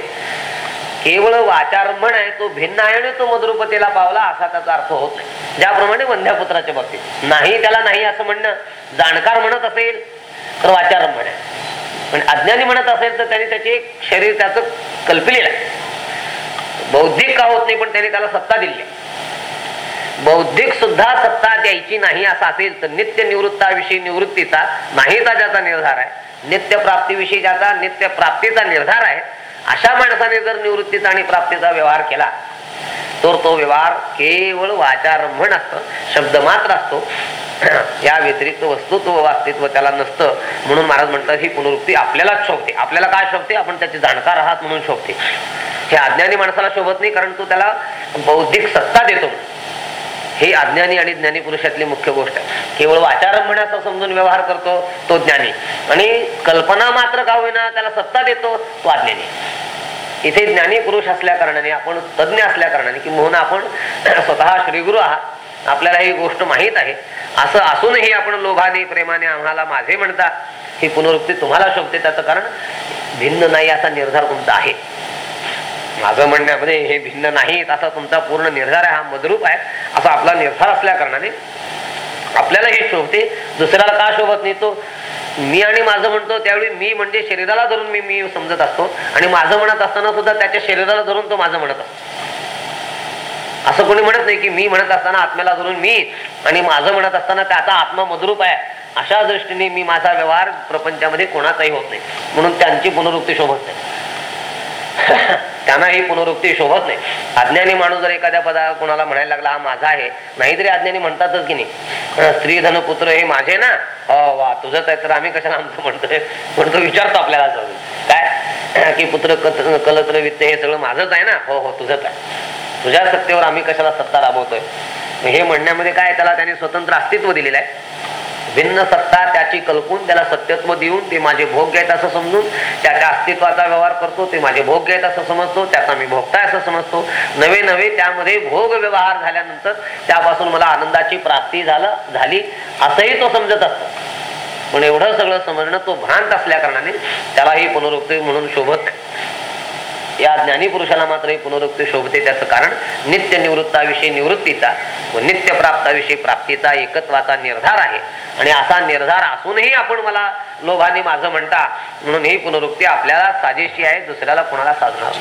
केवळ वाचारंभण आहे तो भिन्न आहे आणि तो मधुरूपतेला पावला असा त्याचा अर्थ होत नाही. ज्याप्रमाणे वंध्यापुत्राच्या बाबतीत. नाही त्याला नाही असं म्हणणं जाणकार म्हणत असेल तर वाचारमण आहे. पण अज्ञानी म्हणत असेल तर त्याने त्याचे एक शरीर त्याचं कल्पिलेलं आहे. बौद्धिक का होत नाही पण त्याने त्याला सत्ता दिली आहे. बौद्धिक सुद्धा सत्ता द्यायची नाही असा असेल तर नित्य निवृत्ताविषयी निवृत्तीचा नाहीचा ज्याचा निर्धार आहे नित्य प्राप्तीविषयी ज्याचा नित्य प्राप्तीचा निर्धार आहे अशा माणसाने जर निवृत्तीचा आणि प्राप्तीचा व्यवहार केला तर तो व्यवहार केवळ वाचारंभण असतं शब्द मात्र असतो. या व्यतिरिक्त वस्तुत्व अस्तित्व त्याला नसतं. म्हणून महाराज म्हणतात ही पुनरुक्ती आपल्यालाच शोभते. आपल्याला काय शोभते? आपण त्याचे जाणकार आहात म्हणून शोभते. हे अज्ञानी माणसाला शोभत नाही कारण तो त्याला बौद्धिक सत्ता देतो. हे अज्ञानी आणि ज्ञानी पुरुषातली मुख्य गोष्ट आहे. केवळ वाचारंभण्याचा समजून व्यवहार करतो तो ज्ञानी. आणि कल्पना मात्र का होईना त्याला सत्ता देतो तो अज्ञानी. इथे ज्ञानी पुरुष असल्या कारणाने आपण तज्ज्ञ असल्या कारणाने की म्हणून आपण स्वतः श्रीगुरु आहात. आपल्याला ही गोष्ट माहीत आहे. असं असूनही आपण लोभाने प्रेमाने आम्हाला माझे म्हणता ही पुनरुक्ती तुम्हाला शोभते. त्याचं कारण भिन्न नाही असा निर्धार तुमचा आहे. माझं म्हणण्यामध्ये हे भिन्न नाही असा तुमचा पूर्ण निर्धार आहे हा मदरूप आहे. असा आपला निर्धार असल्या कारणाने आपल्याला हे शोभते. दुसऱ्याला का शोभत नाही? तो मी आणि माझं म्हणतो त्यावेळी मी म्हणजे शरीराला धरून मी मी समजत असतो. आणि माझं म्हणत असताना सुद्धा त्याच्या शरीराला धरून तो माझं म्हणत असतो. असं कोणी म्हणत नाही की मी म्हणत असताना आत्म्याला धरून मी आणि माझं म्हणत असताना त्याचा आत्मा मदरूप आहे. अशा दृष्टीने मी माझा व्यवहार प्रपंचामध्ये कोणाचाही होत नाही. म्हणून त्यांची पुनरुक्ती शोभत नाही. त्यांना ही पुनरुक्ती शोभत नाही. अज्ञानी माणूस जर एखाद्या पदा कोणाला म्हणायला लागला हा माझा आहे नाहीतरी अज्ञानी म्हणतातच की नाही. स्त्री धन पुत्र हे माझे ना? हो वा तुझंच आहे तर आम्ही कशाला आमचं म्हणतोय? म्हणतो विचारतो आपल्याला जाऊन. काय? की पुत्र कलत्र वित्त हे सगळं माझंच आहे ना? हो हो तुझंच आहे. तुझ्या सत्तेवर आम्ही कशाला सत्ता राबवतोय? हे म्हणण्यामध्ये काय त्याला त्याने स्वतंत्र अस्तित्व दिलेलं आहे. भिन्न सत्ता त्याची कल्पून त्याला सत्यत्व देऊन ते माझे भोग घेत असं समजून त्याच्या अस्तित्वाचा व्यवहार करतो ते माझे भोग घेत असं समजतो त्याचा मी भोगताय असं समजतो. नवे नवे त्यामध्ये भोग व्यवहार झाल्यानंतर त्यापासून मला आनंदाची प्राप्ती झालं झाली असंही तो समजत असतो. पण एवढं सगळं समजणं तो भ्रांत असल्या कारणाने त्याला ही पुनरुक्ती म्हणून शोभत या ज्ञानी पुरुषाला मात्र ही पुनरुक्ती शोभते. त्याचं कारण नित्य निवृत्ताविषयी निवृत्तीचा व नित्य प्राप्ताविषयी प्राप्तीचा एकत्वाचा निर्धार आहे. आणि असा निर्धार असूनही आपण मला लोभाने माझं म्हणता म्हणून ही पुनरुक्ती आपल्याला साजेशी आहे दुसऱ्याला कोणाला साधणार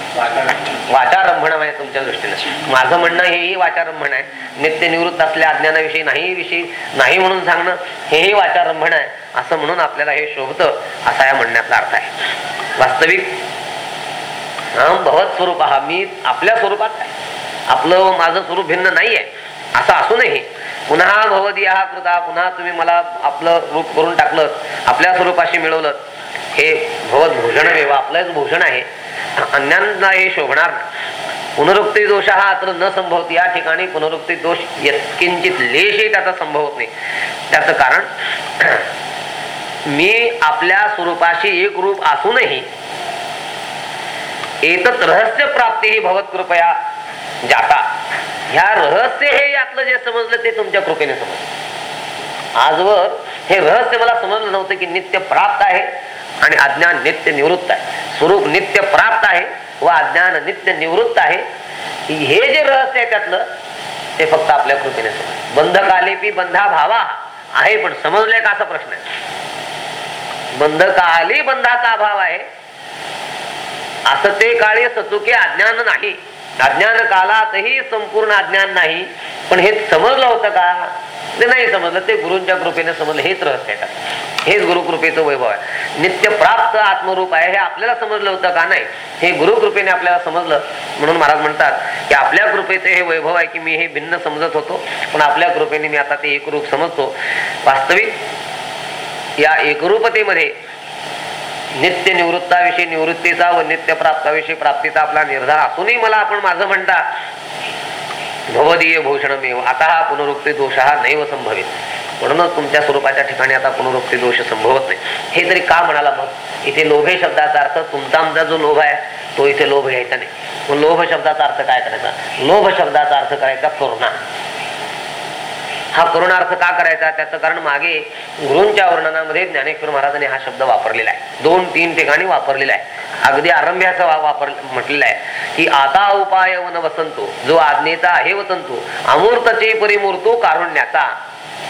वाचारंभण आहे तुमच्या दृष्टीने. माझं म्हणणं हेही वाचारंभण आहे. नित्य निवृत्त असल्या अज्ञानाविषयी नाही विषयी नाही म्हणून सांगणं हेही वाचारंभण आहे. असं म्हणून आपल्याला हे शोभतं असा या म्हणण्याचा अर्थ आहे. वास्तविक भगवत स्वरूप हा मी आपल्या स्वरूपात आहे. आपलं माझं स्वरूप भिन्न नाहीये. असं असूनही पुन्हा भवदी हा कृता पुन्हा तुम्ही मला आपलं रूप करून टाकलं आपल्या स्वरूपाशी मिळवलं. हे भगवत भूषण वेवा आपलंच भूषण आहे. अन्यांना हे शोभणार पुनरुक्ती दोष हा अत्र न संभवत. या ठिकाणी पुनरुक्ती दोष किंचित लेशही त्याचा संभवत नाही. त्याचं कारण मी आपल्या स्वरूपाशी एक रूप असूनही एतत रहस्य प्राप्ती ही भगवत कृपया जाता। ह्या रहस्य हे यातलं जे समजलं ते तुमच्या कृपेने समजलं। आजवर हे रहस्य मला समजलं नव्हतं की नित्य प्राप्त आहे आणि अज्ञान नित्य निवृत्त आहे। स्वरूप नित्य प्राप्त आहे व अज्ञान नित्य निवृत्त आहे। हे जे रहस्य आहे त्यातलं ते फक्त आपल्या कृपेने समजलं। बंधकालेपी बंधा भावा आहे पण समजले का असा प्रश्न आहे? बंधकाली बंधाचा अभाव आहे असं ते काळी सचुके अज्ञान नाही. अज्ञान कालातही संपूर्ण अज्ञान नाही. पण हे समजलं होतं का? ते नाही समजलं. ते गुरुंच्या कृपेने समजलं. हेच रहस्य का हेच गुरुकृपेचं वैभव आहे. नित्य प्राप्त आत्मरूप आहे. हे आपल्याला समजलं होतं का नाही? हे गुरुकृपेने आपल्याला समजलं. म्हणून महाराज म्हणतात की आपल्या कृपेचे हे वैभव आहे की मी हे भिन्न समजत होतो. पण आपल्या कृपेने मी आता ते एकरूप समजतो. वास्तविक या एकरूपतेमध्ये नित्य निवृत्ताविषयी निवृत्तीचा व नित्य प्राप्ताविषयी प्राप्तीचा आपला निर्धार असूनही मला आपण माझं म्हणता भवदीय भूषणमेव आता हा पुनरुक्ती दोष हा नैव संभवित. म्हणूनच तुमच्या स्वरूपाच्या ठिकाणी आता पुनरुक्ती दोष संभवत नाही. हे तरी का म्हणाला मग? इथे लोभे शब्दाचा अर्थ तुमचा आमचा जो लोभ आहे तो इथे लोभ घ्यायचा नाही. मग लोभ शब्दाचा अर्थ काय करायचा? लोभ शब्दाचा अर्थ करायचा तोरणा हा करुणार्थ का करायचा? त्याचं कारण मागे गुरूंच्या वर्णनामध्ये ज्ञानेश्वर महाराजांनी हा शब्द वापरलेला आहे. दोन तीन ठिकाणी वापरलेला आहे. अगदी आरंभ्याचा वा- वापर म्हटलेला आहे की आता उपाय वन वसंतो जो आज्ञेचा आहे वसंतो अमूर्तचे परिमूर्तो कारुण्याचा.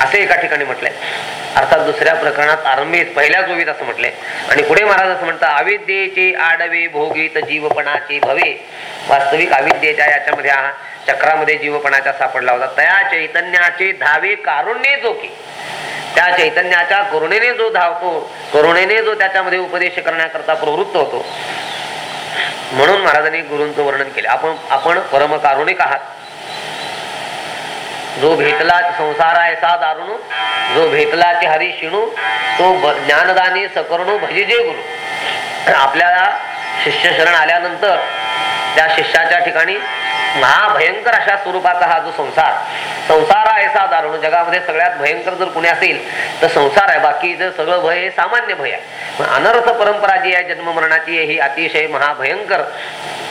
असे एका ठिकाणी म्हटलंय अर्थात दुसऱ्या प्रकरणात आरंभी पहिल्या जोवीत असं म्हटलंय आणि पुढे महाराज असं म्हणतात अविद्येचे आडवे भोगीत जीवपणाचे भवे. वास्तविक अविद्येच्या याच्यामध्ये हा चक्रामध्ये जीवपणाचा सापडला होता. त्या चैतन्याचे धावे कारुण्ये जोके. त्या चैतन्याच्या करुणेने जो धावतो करुणेने जो त्याच्यामध्ये उपदेश करण्याकरता प्रवृत्त होतो. म्हणून महाराजांनी गुरूंचं वर्णन केले. आपण आपण परमकारुणिक आहात. जो भेटला संसार आहे सा दारुणू जो भेटला ते हरी शिणू तो ज्ञानदानी सकरणू भजिजे गुरु. आपल्याला शिष्य शरण आल्यानंतर त्या शिष्याच्या ठिकाणी महाभयंकर अशा स्वरूपाचा हा जो संसार संसार आहे सा दारुण जगामध्ये सगळ्यात भयंकर जर कुणी असेल तर संसार आहे. बाकी सगळं भय हे सामान्य भय आहे. पण अनर्थ परंपरा जी आहे जन्म मरणाची ही अतिशय महाभयंकर.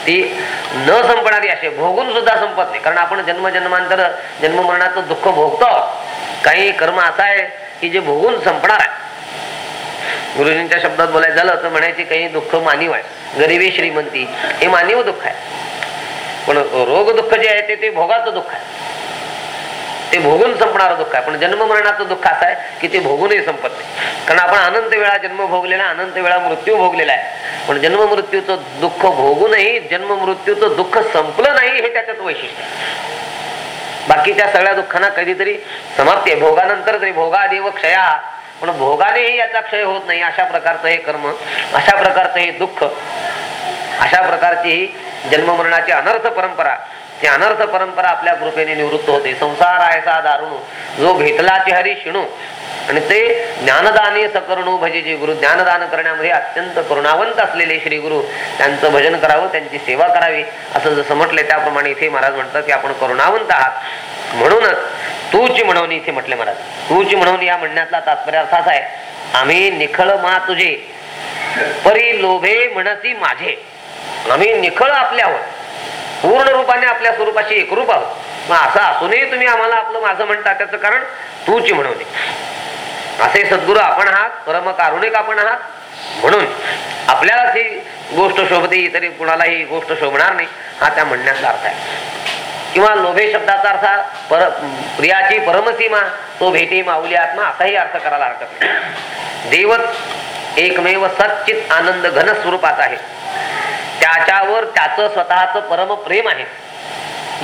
ती न संपणारी असे भोगून सुद्धा संपत नाही. कारण आपण जन्म जन्मांतर जन्म मरणाचं दुःख भोगतो. काही कर्म असा आहे की जे भोगून संपणार आहे. गुरुजींच्या शब्दात बोलायचं झालं तर म्हणायचे काही दुःख मानिव आहे. गरिबी श्रीमंती. हे मानिव दुःख आहे. पण रोग दुःख जे आहे ते भोगाचं दुःख आहे. ते भोगून संपणारं दुःख आहे. पण जन्म मरणाचं दुःख असं आहे की ते भोगूनही संपत नाही. कारण आपण अनंत वेळा जन्म भोगलेला अनंत वेळा मृत्यू भोगलेला आहे. पण जन्म मृत्यूचं दुःख भोगूनही जन्म मृत्यूचं दुःख संपलं नाही हे त्याच्यात वैशिष्ट्य आहे. बाकीच्या सगळ्या दुःखांना कधीतरी समाप्ती आहे. भोगानंतर तरी भोगादेव क्षया पण भोगानेही याचा क्षय होत नाही. अशा प्रकारचं हे कर्म अशा प्रकारचं हे दुःख अशा प्रकारची ही जन्ममरणाची अनर्थ परंपरा ही अनर्थ परंपरा आपल्या कृपेने निवृत्त होते. संसार आहे सा दारुणू. जो ते हरी शिणू. आणि ते ज्ञानदाने सकरणू भजेचे गुरु. ज्ञानदान करण्यामध्ये अत्यंत करुणावंत असलेले श्री गुरु. त्यांचं भजन करावं त्यांची सेवा करावी. असं जसं म्हटलंय त्याप्रमाणे इथे महाराज म्हणतात की आपण करुणावंत आहात. म्हणूनच तूची म्हणवणी इथे म्हटले महाराज. तूची म्हणवणी या म्हणण्यातला तात्पर्य अर्थ असा आहे आम्ही निखळ मा तुझे परी लोभे म्हणसी माझे. आम्ही निखळ आपल्यावर. पूर्ण रूपाने आपल्या स्वरूपाशी एकरूप आहोत. मग असं असूनही तुम्ही आम्हाला आपलं माझं म्हणता त्याचं कारण तूची म्हणून असे सद्गुरू आपण आहात परम कारुणिक आपण आहात म्हणून. आपल्याला हे गोष्ट शोभते तरी कुणालाही गोष्ट शोभणार नाही हा त्या म्हणण्याचा अर्थ आहे. किंवा लोभे शब्दाचा अर्थ पर प्रियाची परमसीमा तो भेटी माऊली आत्मा असाही अर्थ करायला हरकत नाही. देवच एकमेव सच्चित आनंद घन स्वरूपाचा आहे. त्याच्यावर त्याचं स्वतःच परम प्रेम आहे.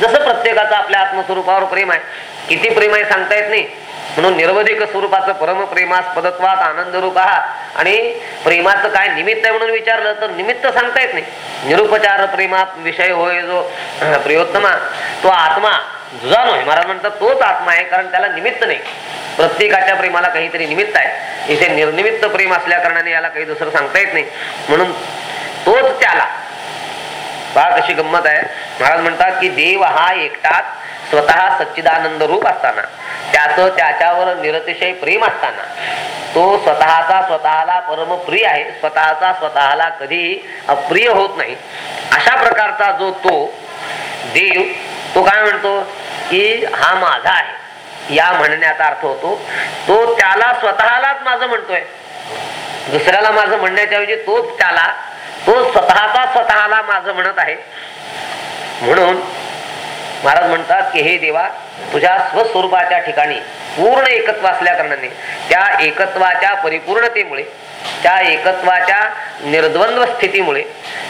जसं प्रत्येकाचं आपल्या आत्मस्वरूपावर प्रेम आहे किती प्रेम आहे सांगता येत नाही. म्हणून निर्वधिक स्वरूपाचं परम प्रेमास्पदत्वात आनंद रूप आहात आणि प्रेमाचं काय निमित्त आहे म्हणून विचारलं तर निमित्त सांगता येत नाही. निरुपचार प्रेमात विषय होय जो प्रियोत्तमा तो आत्मा जुजा नव्हे महाराज म्हणतात तोच आत्मा आहे कारण त्याला निमित्त नाही. प्रत्येकाच्या प्रेमाला काहीतरी निमित्त आहे. इथे निर्निमित्त प्रेम असल्या कारणाने याला काही दुसरं सांगता येत नाही. म्हणून तोच त्याला पहा कशी गंमत आहे? महाराज म्हणतात की देव हा एकटाच स्वतः सच्चिदानंद रूप असताना त्याचं त्याच्यावर निरतिशय प्रेम असताना तो स्वतःचा स्वतःला परम प्रिय आहे स्वतःचा स्वतःला कधीही अप्रिय होत नाही. अशा प्रकारचा जो तो देव तो काय म्हणतो? की हा माझा आहे. या म्हणण्याचा अर्थ होतो तो त्याला स्वतःलाच माझं म्हणतोय. दुसऱ्याला माझं म्हणण्याच्या ऐवजी तोच त्याला तो स्वतःचा स्वतःला माझं म्हणत आहे. म्हणून महाराज म्हणतात की हे देवा तुझ्या स्वस्वरूपाच्या ठिकाणी पूर्ण एकत्व असल्या कारणाने त्या एकत्वाच्या परिपूर्णतेमुळे त्या एकत्वाच्या निर्द्वंद्व स्थितीमुळे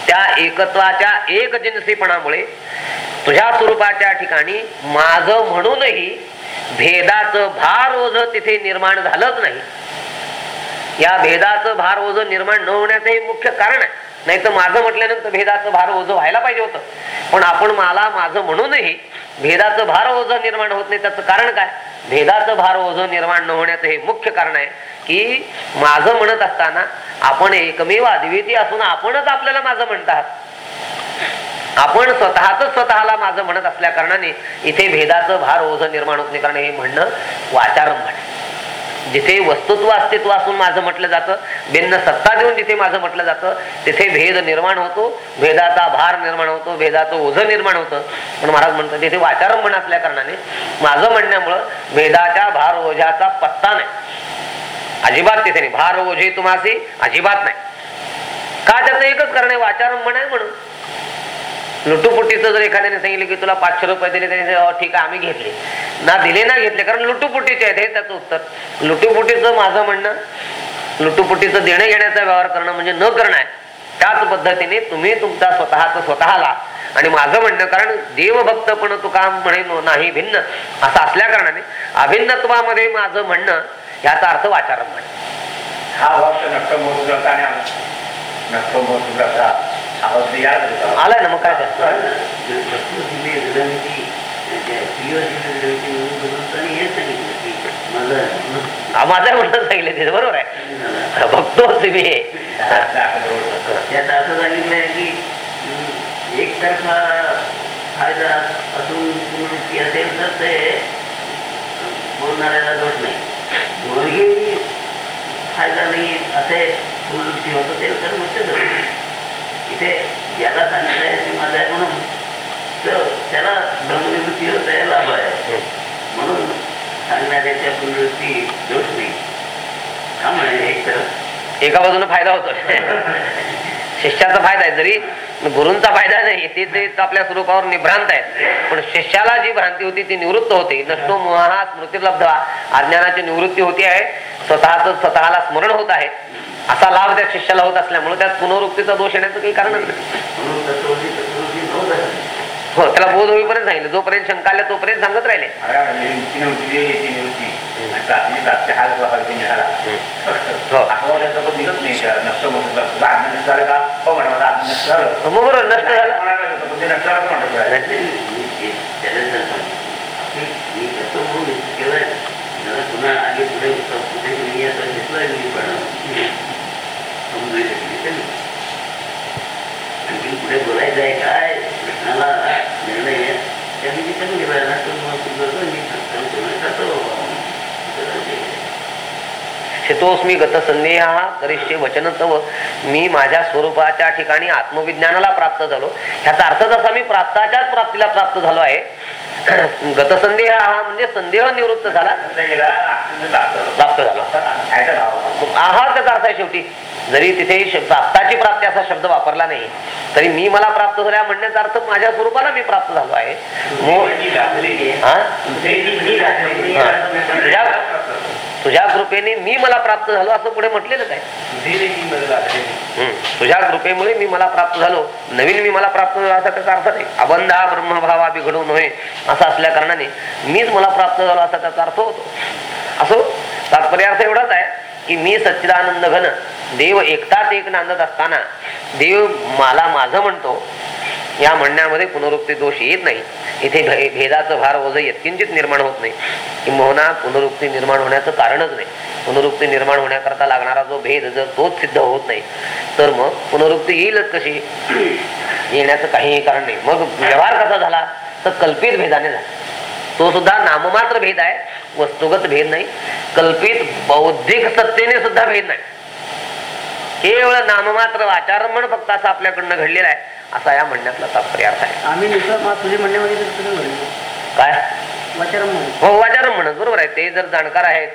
त्या एकत्वाच्या एकजिनसीपणामुळे तुझ्या स्वरूपाच्या ठिकाणी माझं म्हणूनही भेदाचं भार ओझ तिथे निर्माण झालंच नाही. या भेदाचं भार ओझ निर्माण न होण्याचं हे मुख्य कारण आहे. नाही तर माझं म्हटल्यानंतर भेदाचं भार ओझ व्हायला पाहिजे होतं. पण आपण मला माझं म्हणूनही भेदाचं भार ओझ निर्माण होत नाही त्याचं कारण काय? भेदाचं भार ओझ निर्माण न होण्याचं हे मुख्य कारण आहे की माझं म्हणत असताना आपण एकमेव अद्वितीय असून आपणच आपल्याला माझं म्हणत आहात. आपण स्वतःच स्वतःला माझं म्हणत असल्या कारणाने इथे भेदाचं भार ओझ निर्माण होत नाही कारण हे म्हणणं वाचारंभ आहे. जिथे वस्तुत्व अस्तित्व असून माझं म्हटलं जातं भिन्न सत्ता देऊन जिथे माझं म्हटलं जातं तिथे भेद निर्माण होतो. भेदाचा भार निर्माण होतो भेदाचं ओझं निर्माण होतं. पण महाराज म्हणतात तिथे वाचारंभण असल्या कारणाने माझं म्हणण्यामुळं भेदाच्या भार ओझ्याचा पत्ता नाही. अजिबात तिथे नाही. भार ओझे तुम्हाला अजिबात नाही. का त्याचं एकच कारण आहे? वाचारंभण आहे म्हणून. लुटूपुटीचं जर एखाद्याने सांगितलं की तुला पाचशे रुपये दिले त्याने ठीक आहे आम्ही घेतले. ना दिले ना घेतले कारण लुटूपुटीचे आहेत हे त्याचं उत्तर. लुटूपुटीचं माझं म्हणणं लुटूपुटीचं देणं घेण्याचा व्यवहार करणं म्हणजे न करणं आहे. त्याच पद्धतीने तुम्ही तुमचा स्वतःच स्वतःला आणि माझं म्हणणं कारण देवभक्त पण तू काम म्हणे नाही भिन्न. असं असल्या कारणाने अभिन्नत्वामध्ये माझं म्हणणं याचा अर्थ वाचारण आहे. हा वर्ष नक्क मोसुलाचा नक्क आलाय ना मग काय माझा म्हणून माझं म्हणणं सांगितलं तिथे बरोबर आहे. बघतो तुम्ही. हे. यात असं सांगितलंय की एक एकतर्फा फायदा असून पुनरुक्ती असेल तर ते बोलणाऱ्याला दोष नाही दोन्ही फायदा नाही असे पुनरुक्ती होत असेल तर मग इथे ज्याला सांगितलंय ते माझं आहे म्हणून. तर त्याला ब्रह्मनिवृत्ती होत आहे लाभ आहे. म्हणून सांगणाऱ्याच्या पुनरुक्ती दोष नाही. का म्हणे एक तर. एका बाजूने फायदा होतो शिष्याचा फायदा आहे जरी गुरूंचा फायदा नाही. ते ते आपल्या स्वरूपावर निभ्रांत आहेत. पण शिष्याला जी भ्रांती होती ती निवृत्त होते. नष्टो मोहा स्मृती लब्ध अज्ञानाची निवृत्ती होती आहे. स्वतःच स्वतःला स्मरण होत आहे. असा लाभ त्या शिष्याला होत असल्यामुळे त्यात पुनरुक्तीचा दोष येण्याचं काही कारणच नाही. हो त्याला बोध होईपर्यंत सांगितलं. जोपर्यंत शंका आल्या तोपर्यंत सांगत राहिले. हो. बरोबर नष्ट झालं मी करतो म्हणून केलंय जरा पुन्हा आगे पुढे पुढे मी आता घेतलंय मी पण समजू शकली तरी. आणखी पुढे बोलायचं आहे काय कृष्णाला निर्णय आहे त्या मी करून गेला ना तो मग तू करतो मी करतो मी करतो शितोस्मी गत संदेहा करिष्ये वचन तव मी माझ्या स्वरूपाच्या ठिकाणी आत्मविज्ञानाला प्राप्त झालो ह्याचा अर्थ जसा मी प्राप्ताच्याच प्राप्तीला प्राप्त झालो आहे गतसंदेह हा म्हणजे संदेह निवृत्त झाला. प्राप्त झाला. आहार त्याचा अर्थ आहे शेवटी. जरी तिथे प्राप्ताची प्राप्ती असा शब्द वापरला नाही तरी मी मला प्राप्त झाल्या म्हणण्याचा अर्थ माझ्या स्वरूपाला मी प्राप्त झालो आहे. हा? तुझ्या- तुझ्या कृपेने मी मला प्राप्त झालो असं पुढे म्हटलेलंच आहे. तुझ्या कृपेमुळे मी मला प्राप्त झालो. नवीन मी मला प्राप्त झालो असा त्याचा अर्थ नाही. अबंध हा ब्रह्मभावा बिघडू नये असं असल्या कारणाने मीच मला प्राप्त झालो असा त्याचा अर्थ होतो. असो तात्पर्य अर्थ एवढाच आहे की मी सच्चिदानंद घन देव एकटाच एक नांदत असताना देव मला माझं म्हणतो या म्हणण्यामध्ये पुनरुक्ती दोष येत नाही. इथे भे- भेदाचं भार ओझ यत्किंचित निर्माण होत नाही. किंबहुना पुनरुक्ती निर्माण होण्याचं कारणच नाही. पुनरुक्ती निर्माण होण्याकरता लागणारा जो भेद जर तोच सिद्ध होत नाही तर मग पुनरुक्ती येईलच कशी? येण्याचं काहीही कारण नाही. मग व्यवहार कसा झाला? तर कल्पित भेदाने झाला. तो सुद्धा नाममात्र भेद आहे. वस्तुगत भेद नाही. कल्पित बौद्धिक सत्तेने सुद्धा भेद नाही. केवळ नाममात्र आचारमण फक्त असं आपल्याकडनं घडलेलं आहे. असा या म्हणण्यातला तात्पर्य अर्थ आहे. आम्ही तुझे म्हणण्यामध्ये म्हणलं काय? हो वाचारम म्हणत बरोबर आहे. ते जर जाणकार आहेत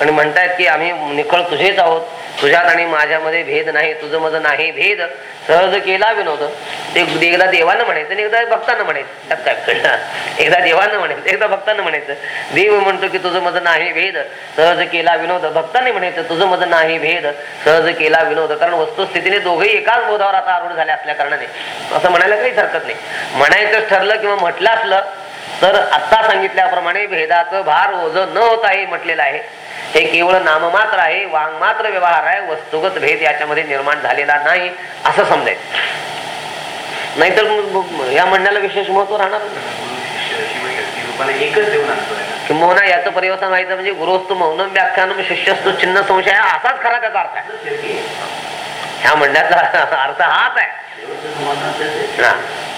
आणि म्हणतायत की आम्ही निखळ तुझेच आहोत. तुझ्यात आणि माझ्यामध्ये भेद नाही तुझं माझं नाही भेद. सहज केला विनोद. ते एकदा देवानं म्हणायचं आणि एकदा भक्तानं म्हणायचं. त्यात काय एकदा देवानं म्हणायचं एकदा भक्तानं म्हणायचं. देव म्हणतो की तुझं माझं नाही भेद. सहज केला विनोद. भक्ताने म्हणायचं तुझं माझं नाही भेद. सहज केला विनोद. कारण वस्तुस्थितीने दोघेही एकाच बोधावर आता आरूढ झाले असल्या कारणाने. असं म्हणायला काहीच हरकत नाही. म्हणायचं ठरलं किंवा म्हटलं असलं तर आत्ता सांगितल्याप्रमाणे भेदाचं भार ओझ न होता हे म्हटलेलं आहे. हे केवळ नाममात्र आहे वांगमात्र व्यवहार आहे वस्तुगत भेद याच्यामध्ये निर्माण झालेला नाही असं समजायचं. नाहीतर या म्हणण्याला विशेष महत्त्व राहणार किंबहुना याचं परिवर्तन व्हायचं म्हणजे गुरुस्तू मौनम व्याख्यानम शिष्यस्तु चिन्ह संशय असाच खरा त्याचा अर्थ आहे. ह्या म्हणण्याचा अर्थ हाच आहे. हा.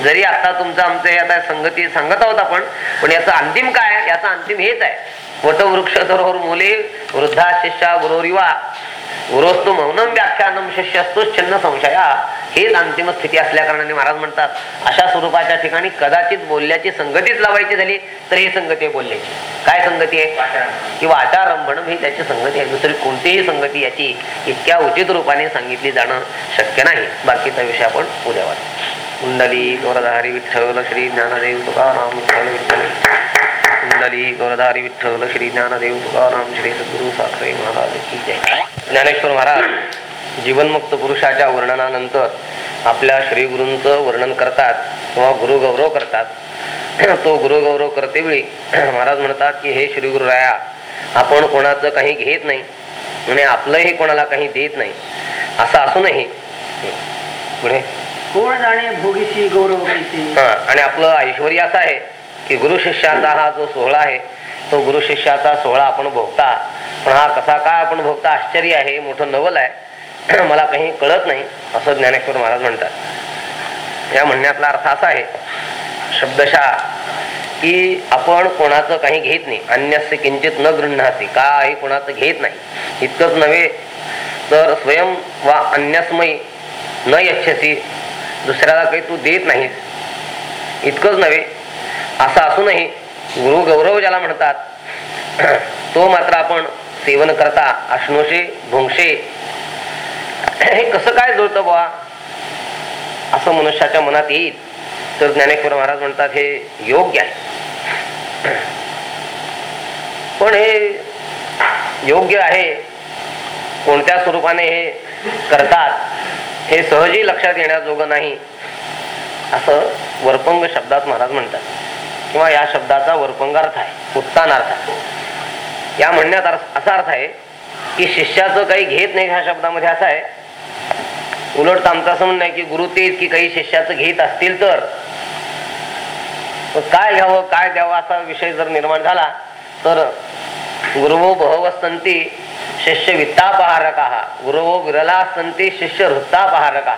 जरी आता तुमचं आमचं हे आता संगती सांगत आहोत आपण पण याचं अंतिम काय? याचं अंतिम हेच आहे. वटवृक्ष धरोहर मुले वृद्धा शिष्या गुरोरिवा। गुरोस्तु मौनम व्याख्यानम शिष्यस्तु छिन्न संशया। हेच अंतिम स्थिती असल्या कारणाने महाराज म्हणतात अशा स्वरूपाच्या ठिकाणी कदाचित बोलल्याची संगतीच लावायची झाली तर ही संगती आहे बोलल्याची काय संगती आहे? वाचार. किंवा आचारंभण ही त्याची संगती आहे दुसरी कोणतीही संगती याची इतक्या उचित रूपाने सांगितली जाणं शक्य नाही. बाकीचा विषय आपण उद्या वाचू. कुंडली गौरधारी विठ्ठल श्री ज्ञानदेव तुकाराम विठ्ठल विठ्ठल. कुंडली गौरधारी विठ्ठल श्री ज्ञानदेव तुकाराम श्री सद्गुरु साखरे महाराज की जय ज्ञानेश्वर महाराज जीवनमुक्त पुरुषाच्या वर्णनानंतर आपल्या श्री गुरूंचं वर्णन करतात किंवा गुरुगौरव करतात. तो गुरुगौरव करतेवेळी महाराज म्हणतात की हे श्री गुरुराया आपण कोणाचं काही घेत नाही आणि आपलंही कोणाला काही देत नाही असं असूनही पुढे. कोण जाणे भोगीशी गौरव हा आणि आपलं ऐश्वर्य असं आहे की गुरु शिष्याचा हा जो सोहळा आहे तो गुरु शिष्याचा सोहळा आपण भोगता. पण हा कसा काय आपण भोगता आश्चर्य आहे मोठं नवल आहे. मला काही कळत नाही असं ज्ञानेश्वर महाराज म्हणतात. या म्हणण्यातला अर्थ असा आहे शब्दशः की आपण कोणाचं काही घेत नाही अन्यस्य किंचित न गृह्णाती काही कोणाचं घेत नाही. इतकंच नव्हे तर स्वयं वा अन्यस्मयी न यच्छसी दुसऱ्याला काही तू देत नाहीस. इतकंच नव्हे असं असूनही गुरु गौरव ज्याला म्हणतात तो मात्र आपण सेवन करता अश्नोशे भुंगशे. हे कसं काय जुळतं बा असं मनुष्याच्या मनात येईल. तर ज्ञानेश्वर महाराज म्हणतात हे योग्य आहे. पण हे योग्य आहे कोणत्या स्वरूपाने हे करतात हे सहजी लक्षात येण्याजोगं नाही. असं वरपंग शब्दात महाराज म्हणतात. किंवा या शब्दाचा वरपंग अर्थ आहे उत्तान अर्थ आहे. या म्हणण्यात अर्थ- असा अर्थ आहे की शिष्याचं काही घेत नाही ह्या शब्दामध्ये असं आहे. उलट तर आमचं असं म्हणणं आहे की गुरु ते की काही शिष्याचं घेत असतील तर. काय घ्यावं काय द्यावं असा विषय जर निर्माण झाला तर गुरुवो बहवसंती शिष्य वित्तापहारका गुरुवो विरला संती शिष्य हृत्तापहारका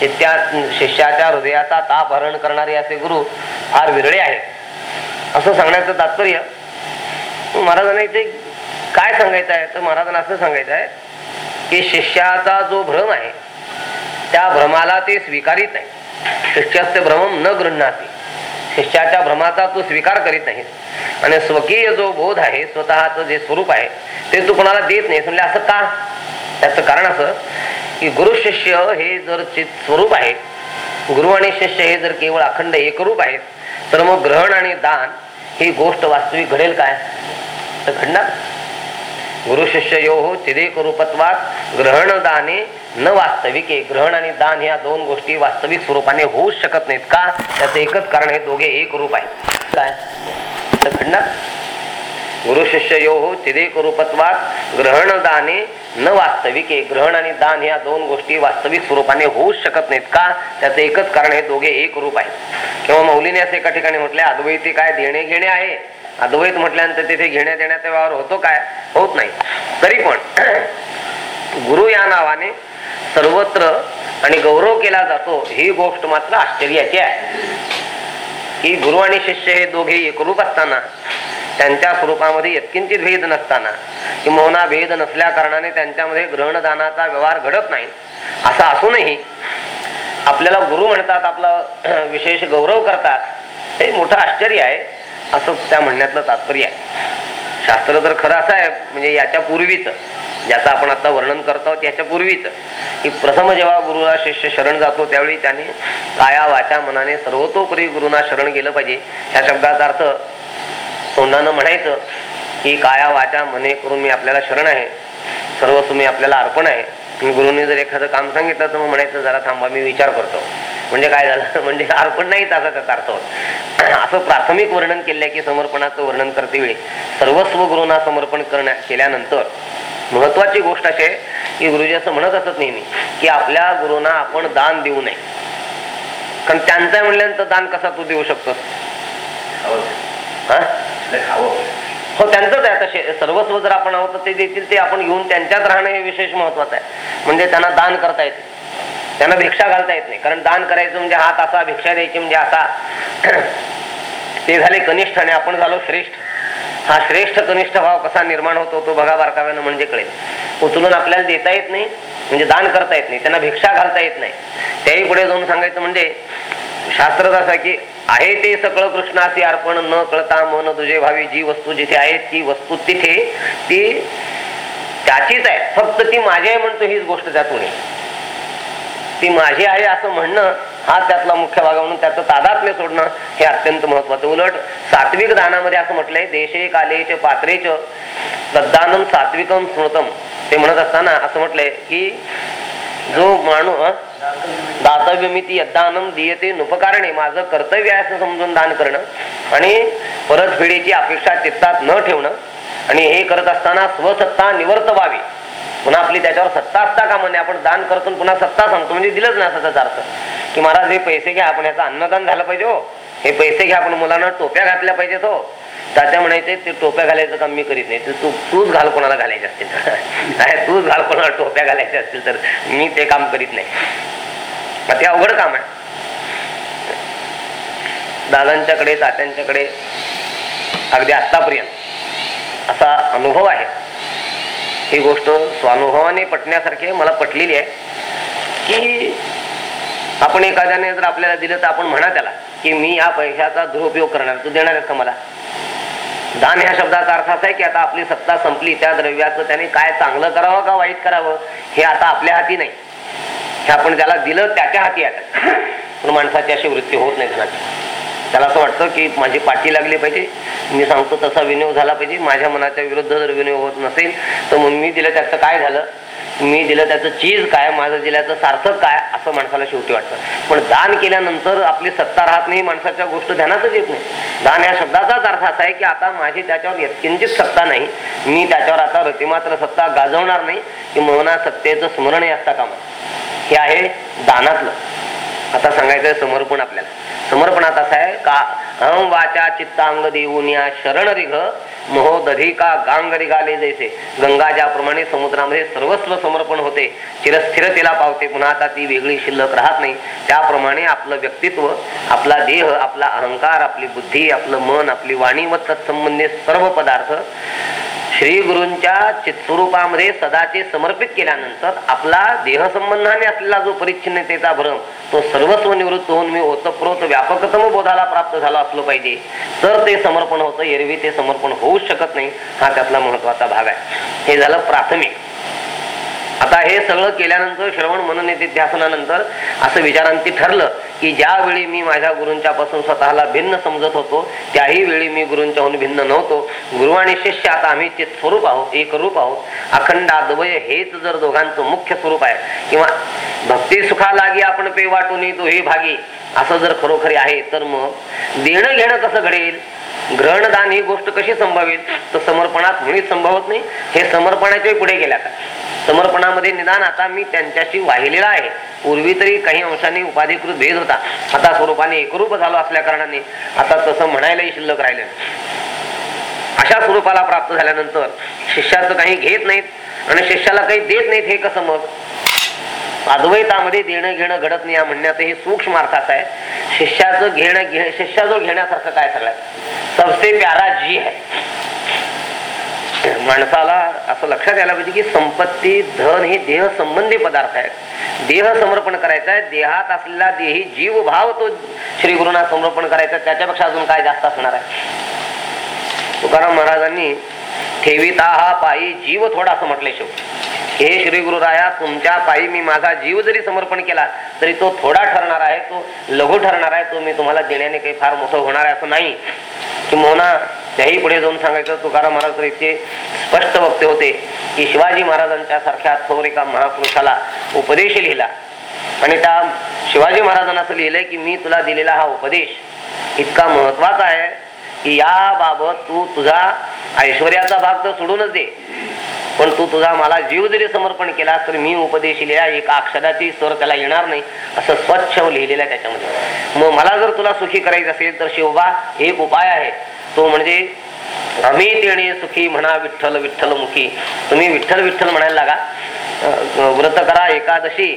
हे त्या शिष्याच्या हृदयाचा ताप हरण करणारे असे गुरु फार विरळे आहेत. असं सांगण्याचं तात्पर्य महाराजांना इथे काय सांगायचं आहे? तर महाराजांना असं सांगायचं आहे की शिष्याचा जो भ्रम आहे त्या भ्रमाला ते स्वीकारित नाही. शिष्याचे भ्रम न गृह्णाती. शिष्याच्या भ्रमाचा तू स्वीकार करीत नाही आणि स्वकीय जो बोध आहे स्वतःचं जे स्वरूप आहे ते तू कोणाला देत नाही. म्हणजे असं का? त्याचं कारण असं की गुरु शिष्य हे जर चित स्वरूप आहे गुरु आणि शिष्य हे जर केवळ अखंड एकरूप आहेत तर मग ग्रहण आणि दान ही गोष्ट वास्तविक घडेल काय? तर घडणार. गुरु शिष्य यो हो तिरेक रूपत्वात ग्रहण दाने न वास्तविके. ग्रहण आणि दान ह्या दोन गोष्टी वास्तविक स्वरूपाने होऊच शकत नाहीत. का? त्याचं एकच कारण हे दोघे एक रूप आहे काय? घडणार गुरु शिष्य यो हो तिरेक रूपत्वात ग्रहण दाने न वास्तविके. ग्रहण आणि दान ह्या दोन गोष्टी वास्तविक स्वरूपाने होऊच शकत नाहीत. का? त्याचं एकच कारण हे दोघे एक रूप आहे किंवा मौलीने असे एका ठिकाणी म्हटले अद्वैती काय देणे घेणे आहे? अद्वैत म्हटल्यानंतर तिथे घेण्या देण्याचा व्यवहार होतो काय? होत नाही. तरी पण गुरु या नावाने सर्वत्र आणि गौरव केला जातो ही गोष्ट मात्र आश्चर्याची आहे. की गुरु आणि शिष्य हे दोघे एकरूप असताना त्यांच्या स्वरूपामध्ये यत्किंचित भेद नसताना किंवा भेद नसल्या कारणाने त्यांच्यामध्ये ग्रहणदानाचा व्यवहार घडत नाही असं असूनही आपल्याला गुरु म्हणतात आपला विशेष गौरव करतात हे मोठं आश्चर्य आहे. असं त्या म्हणण्यातलं तात्पर्य आहे. शास्त्र तर खरं असं आहे म्हणजे याच्या पूर्वीच ज्याचं आपण आता वर्णन करतो आहोत याच्या पूर्वीच. की प्रथम जेव्हा गुरुला शिष्य शरण जातो त्यावेळी त्याने काया वाचा मनाने सर्वतोपरी गुरुना शरण गेलं पाहिजे. या शब्दाचा अर्थ तोंडानं म्हणायचं की काया वाचा मने करून मी आपल्याला शरण आहे. सर्व तुम्ही आपल्याला अर्पण आहे. गुरुने जर एखादं काम सांगितलं तर मग म्हणायचं जरा थांबा मी विचार करतो. म्हणजे काय झालं? म्हणजे अर्पण नाही त्याचा त्याचा अर्थ असं प्राथमिक वर्णन केलंय की समर्पणाचं वर्णन करते वेळी सर्वस्व गुरुंना समर्पण करण्या केल्यानंतर महत्वाची गोष्ट अशी आहे की गुरुजी असं म्हणत असत नेहमी की आपल्या गुरुंना आपण दान देऊ नये. कारण त्यांचं म्हणल्यानंतर दान कसा तू देऊ शकतोस? हा? त्यांचंच आहे आता शे- सर्वस्व जर आपण आहोत ते देतील ते आपण घेऊन त्यांच्यात राहणं हे विशेष महत्वाचं आहे. म्हणजे त्यांना दान करता येते. त्यांना भिक्षा घालता येत नाही. कारण दान करायचं म्हणजे हात असा भिक्षा द्यायची म्हणजे असा. ते झाले कनिष्ठ आणि आपण झालो श्रेष्ठ. हा श्रेष्ठ कनिष्ठ भाव कसा निर्माण होतो तो बघा बारकाव्यानं म्हणजे कळेल. उचलून आपल्याला देता येत नाही म्हणजे दान करता येत नाही. त्यांना भिक्षा घालता येत नाही. त्याही पुढे जाऊन सांगायचं म्हणजे शास्त्र असा की आहे ते सकळ कृष्णाचे अर्पण न कळता मन तुझे भावी जी वस्तू जिथे आहे ती वस्तू तिथे ती त्याचीच आहे. फक्त ती माझी आहे म्हणतो हीच गोष्ट त्यातून आहे ती माझी आहे असं म्हणणं हा त्यातला मुख्य भाग म्हणून त्याचं तादात्म्य सोडणं हे अत्यंत महत्वाचं. उलट सात्विक दानामध्ये असं म्हटलंय देशे कालेच पात्रेच दद्दानम सात्विकम स्मृतम. ते म्हणत असताना असं म्हटलंय की जो माणूस दातव्य मी ती यद्दानम दियते नुपकारणे माझं कर्तव्य आहे असं समजून दान करणं आणि परतफेडीची अपेक्षा चित्तात न ठेवणं आणि हे करत असताना स्वसत्ता निवर्त व्हावी. पुन्हा आपली त्याच्यावर सत्ता असता का म्हणे? आपण दान करतो पुन्हा सत्ता सांगतो. म्हणजे दिलंच नाही असा त्याचा अर्थ. की महाराज हे पैसे घ्या आपण याचं अन्नदान झालं पाहिजे हो. हे पैसे घ्या आपण मुलांना टोप्या घातल्या पाहिजेत हो. त्याच्या म्हणायचे ते टोप्या घालायचं काम मी करीत नाही. तर तू तूच घाल कोणाला घालायचे असतील तर. तूच घाल कोणाला टोप्या घालायच्या असतील तर. मी ते काम करीत नाही. ते अवघड काम आहे. दादांच्याकडे तात्यांच्याकडे अगदी आतापर्यंत असा अनुभव आहे. ही गोष्ट स्वानुभवाने पटण्यासारखी मला पटलेली आहे की आपण एखाद्याने जर आपल्याला दिलं तर आपण म्हणा त्याला की मी या पैशाचा दुरुपयोग करणार तू देणार आहेस का मला? दान ह्या शब्दाचा अर्थ असा आहे की आता आपली सत्ता संपली त्या द्रव्याचं त्याने काय चांगलं करावं का वाईट करावं हे आता आपल्या हाती नाही. हे आपण त्याला दिलं त्याच्या हाती आता. पण माणसाची अशी वृत्ती होत नाही धनाची त्याला असं वाटतं की माझी पाठी लागली पाहिजे. मी सांगतो तसा विनियोग झाला पाहिजे. माझ्या मनाच्या विरुद्ध जर विनियोग होत नसेल तर मग मी दिलं त्याचं काय झालं? मी दिलं त्याचं चीज काय? माझं दिल्याचं सार्थक काय? असं माणसाला शेवटी वाटतं. पण दान केल्यानंतर आपली सत्ता राहत नाही माणसाच्या गोष्ट ध्यानातच येत नाही. दान या शब्दाचाच अर्थ असा आहे की आता माझी त्याच्यावर यत्किंचित सत्ता नाही. मी त्याच्यावर आता रतिमात्र सत्ता गाजवणार नाही. की मना सत्तेचं स्मरण असता कामा. हे आहे दानातलं. आता सांगायचंय समर्पण आपल्याला. समर्पणात असं आहे का अहम वाचा चित्तांग देऊन या शरण रिघ मोहो दधिका गांग रिगाले जैसे. गंगा ज्याप्रमाणे समुद्रामध्ये सर्वस्व समर्पण होते चिरस्थिरतेला पावते पुन्हा आता ती वेगळी शिल्लक राहत नाही. त्याप्रमाणे आपलं व्यक्तित्व आपला देह आपला अहंकार आपली बुद्धी आपलं मन आपली वाणी व तत्संबंधित सर्व पदार्थ श्री गुरूंच्या चित्स्वरूपामध्ये सदाचे समर्पित केल्यानंतर आपला देहसंबंधाने असलेला जो परिच्छिन्नतेचा भ्रम तो सर्वस्व निवृत्त होऊन मी ओतप्रोत व्यापकतम बोधाला प्राप्त झाला असलो पाहिजे. तर ते समर्पण होतं एरवी ते समर्पण होऊ शकत नाही हा त्यातला महत्त्वाचा भाग आहे. हे झालं प्राथमिक. आता हे सगळं केल्यानंतर श्रवण मनन निधिध्यासनानंतर असं विचारांती ठरलं की ज्यावेळी मी माझ्या गुरूंच्या पासून स्वतःला भिन्न समजत होतो त्याही वेळी मी गुरूंच्याहून भिन्न नव्हतो. गुरु आणि शिष्य आता आम्ही चित स्वरूप आहोत एक रूप आहोत. अखंड अद्वय हेच जर दोघांचं मुख्य स्वरूप आहे किंवा भक्ती सुखा लागी आपण पे वाटून दोही भागी. असं जर खरोखरी आहे तर मग देणं घेणं कसं घडेल? ग्रहणदान ही गोष्ट कशी संभावीत? तर समर्पणात मुळीच संभवत नाही. हे समर्पणाच्या पुढे गेल्या का? समर्पणामध्ये निदान आता मी त्यांच्याशी वाहिलेला आहे. पूर्वी तरी काही अंशाने उपाधिकृत भेद होता. आता स्वरूपाने एकरूप झालो असल्या कारणाने आता तसं म्हणायलाही शिल्लक राहिलं अशा स्वरूपाला प्राप्त झाल्यानंतर शिष्याचं काही घेत नाहीत आणि शिष्याला काही देत नाहीत हे कसं मग? अद्वैतामध्ये देणं घेणं घडत नाही या म्हणण्यातही सूक्ष्म अर्थाचा आहे. शिष्याचं घेणं घे शिष्याजवळ घेण्यासारखं काय सगळ्यात? सबसे प्यारा जी आहे. माणसाला असं लक्षात यायला पाहिजे की संपत्ती धन हे देह संबंधी पदार्थ आहेत. देह समर्पण करायचा आहे. देहात असलेला देही जीव भाव तो श्री गुरुना समर्पण करायचा आहे. त्याच्यापेक्षा अजून काय जास्त असणार आहे? तुकाराम महाराजांनी ठेविता हा पायी जीव थोडा असं म्हटले शेवटी. हे श्री गुरुराया तुमच्या पायी मी माझा जीव जरी समर्पण केला तरी तो थोडा ठरणार आहे तो लघु ठरणार आहे तो मी तुम्हाला देण्याने काही फार मोठं होणार आहे असं नाही. किंवा त्याही पुढे जाऊन सांगायचं तुकाराम महाराज तर इतके स्पष्ट वक्ते होते की शिवाजी महाराजांच्या सारख्या थोर एका महापुरुषाला उपदेश लिहिला. आणि त्या शिवाजी महाराजांना असं लिहिलंय की मी तुला दिलेला हा उपदेश इतका महत्त्वाचा आहे की याबाबत तू तुझा ऐश्वर्याचा भाग तर सोडूनच दे. पण तू तुझा मला जीव जरी समर्पण केला तर मी उपदेश लिहिला एका अक्षराची स्वर त्याला येणार नाही असं स्वच्छ लिहिलेलं आहे त्याच्यामध्ये. मग मला जर तुला सुखी करायचं असेल तर शिवबा एक उपाय आहे. तो म्हणजे आम्ही तेणे सुखी म्हणा विठ्ठल विठ्ठल मुखी तुम्ही विठ्ठल विठ्ठल म्हणायला लागा. व्रत करा एकादशी.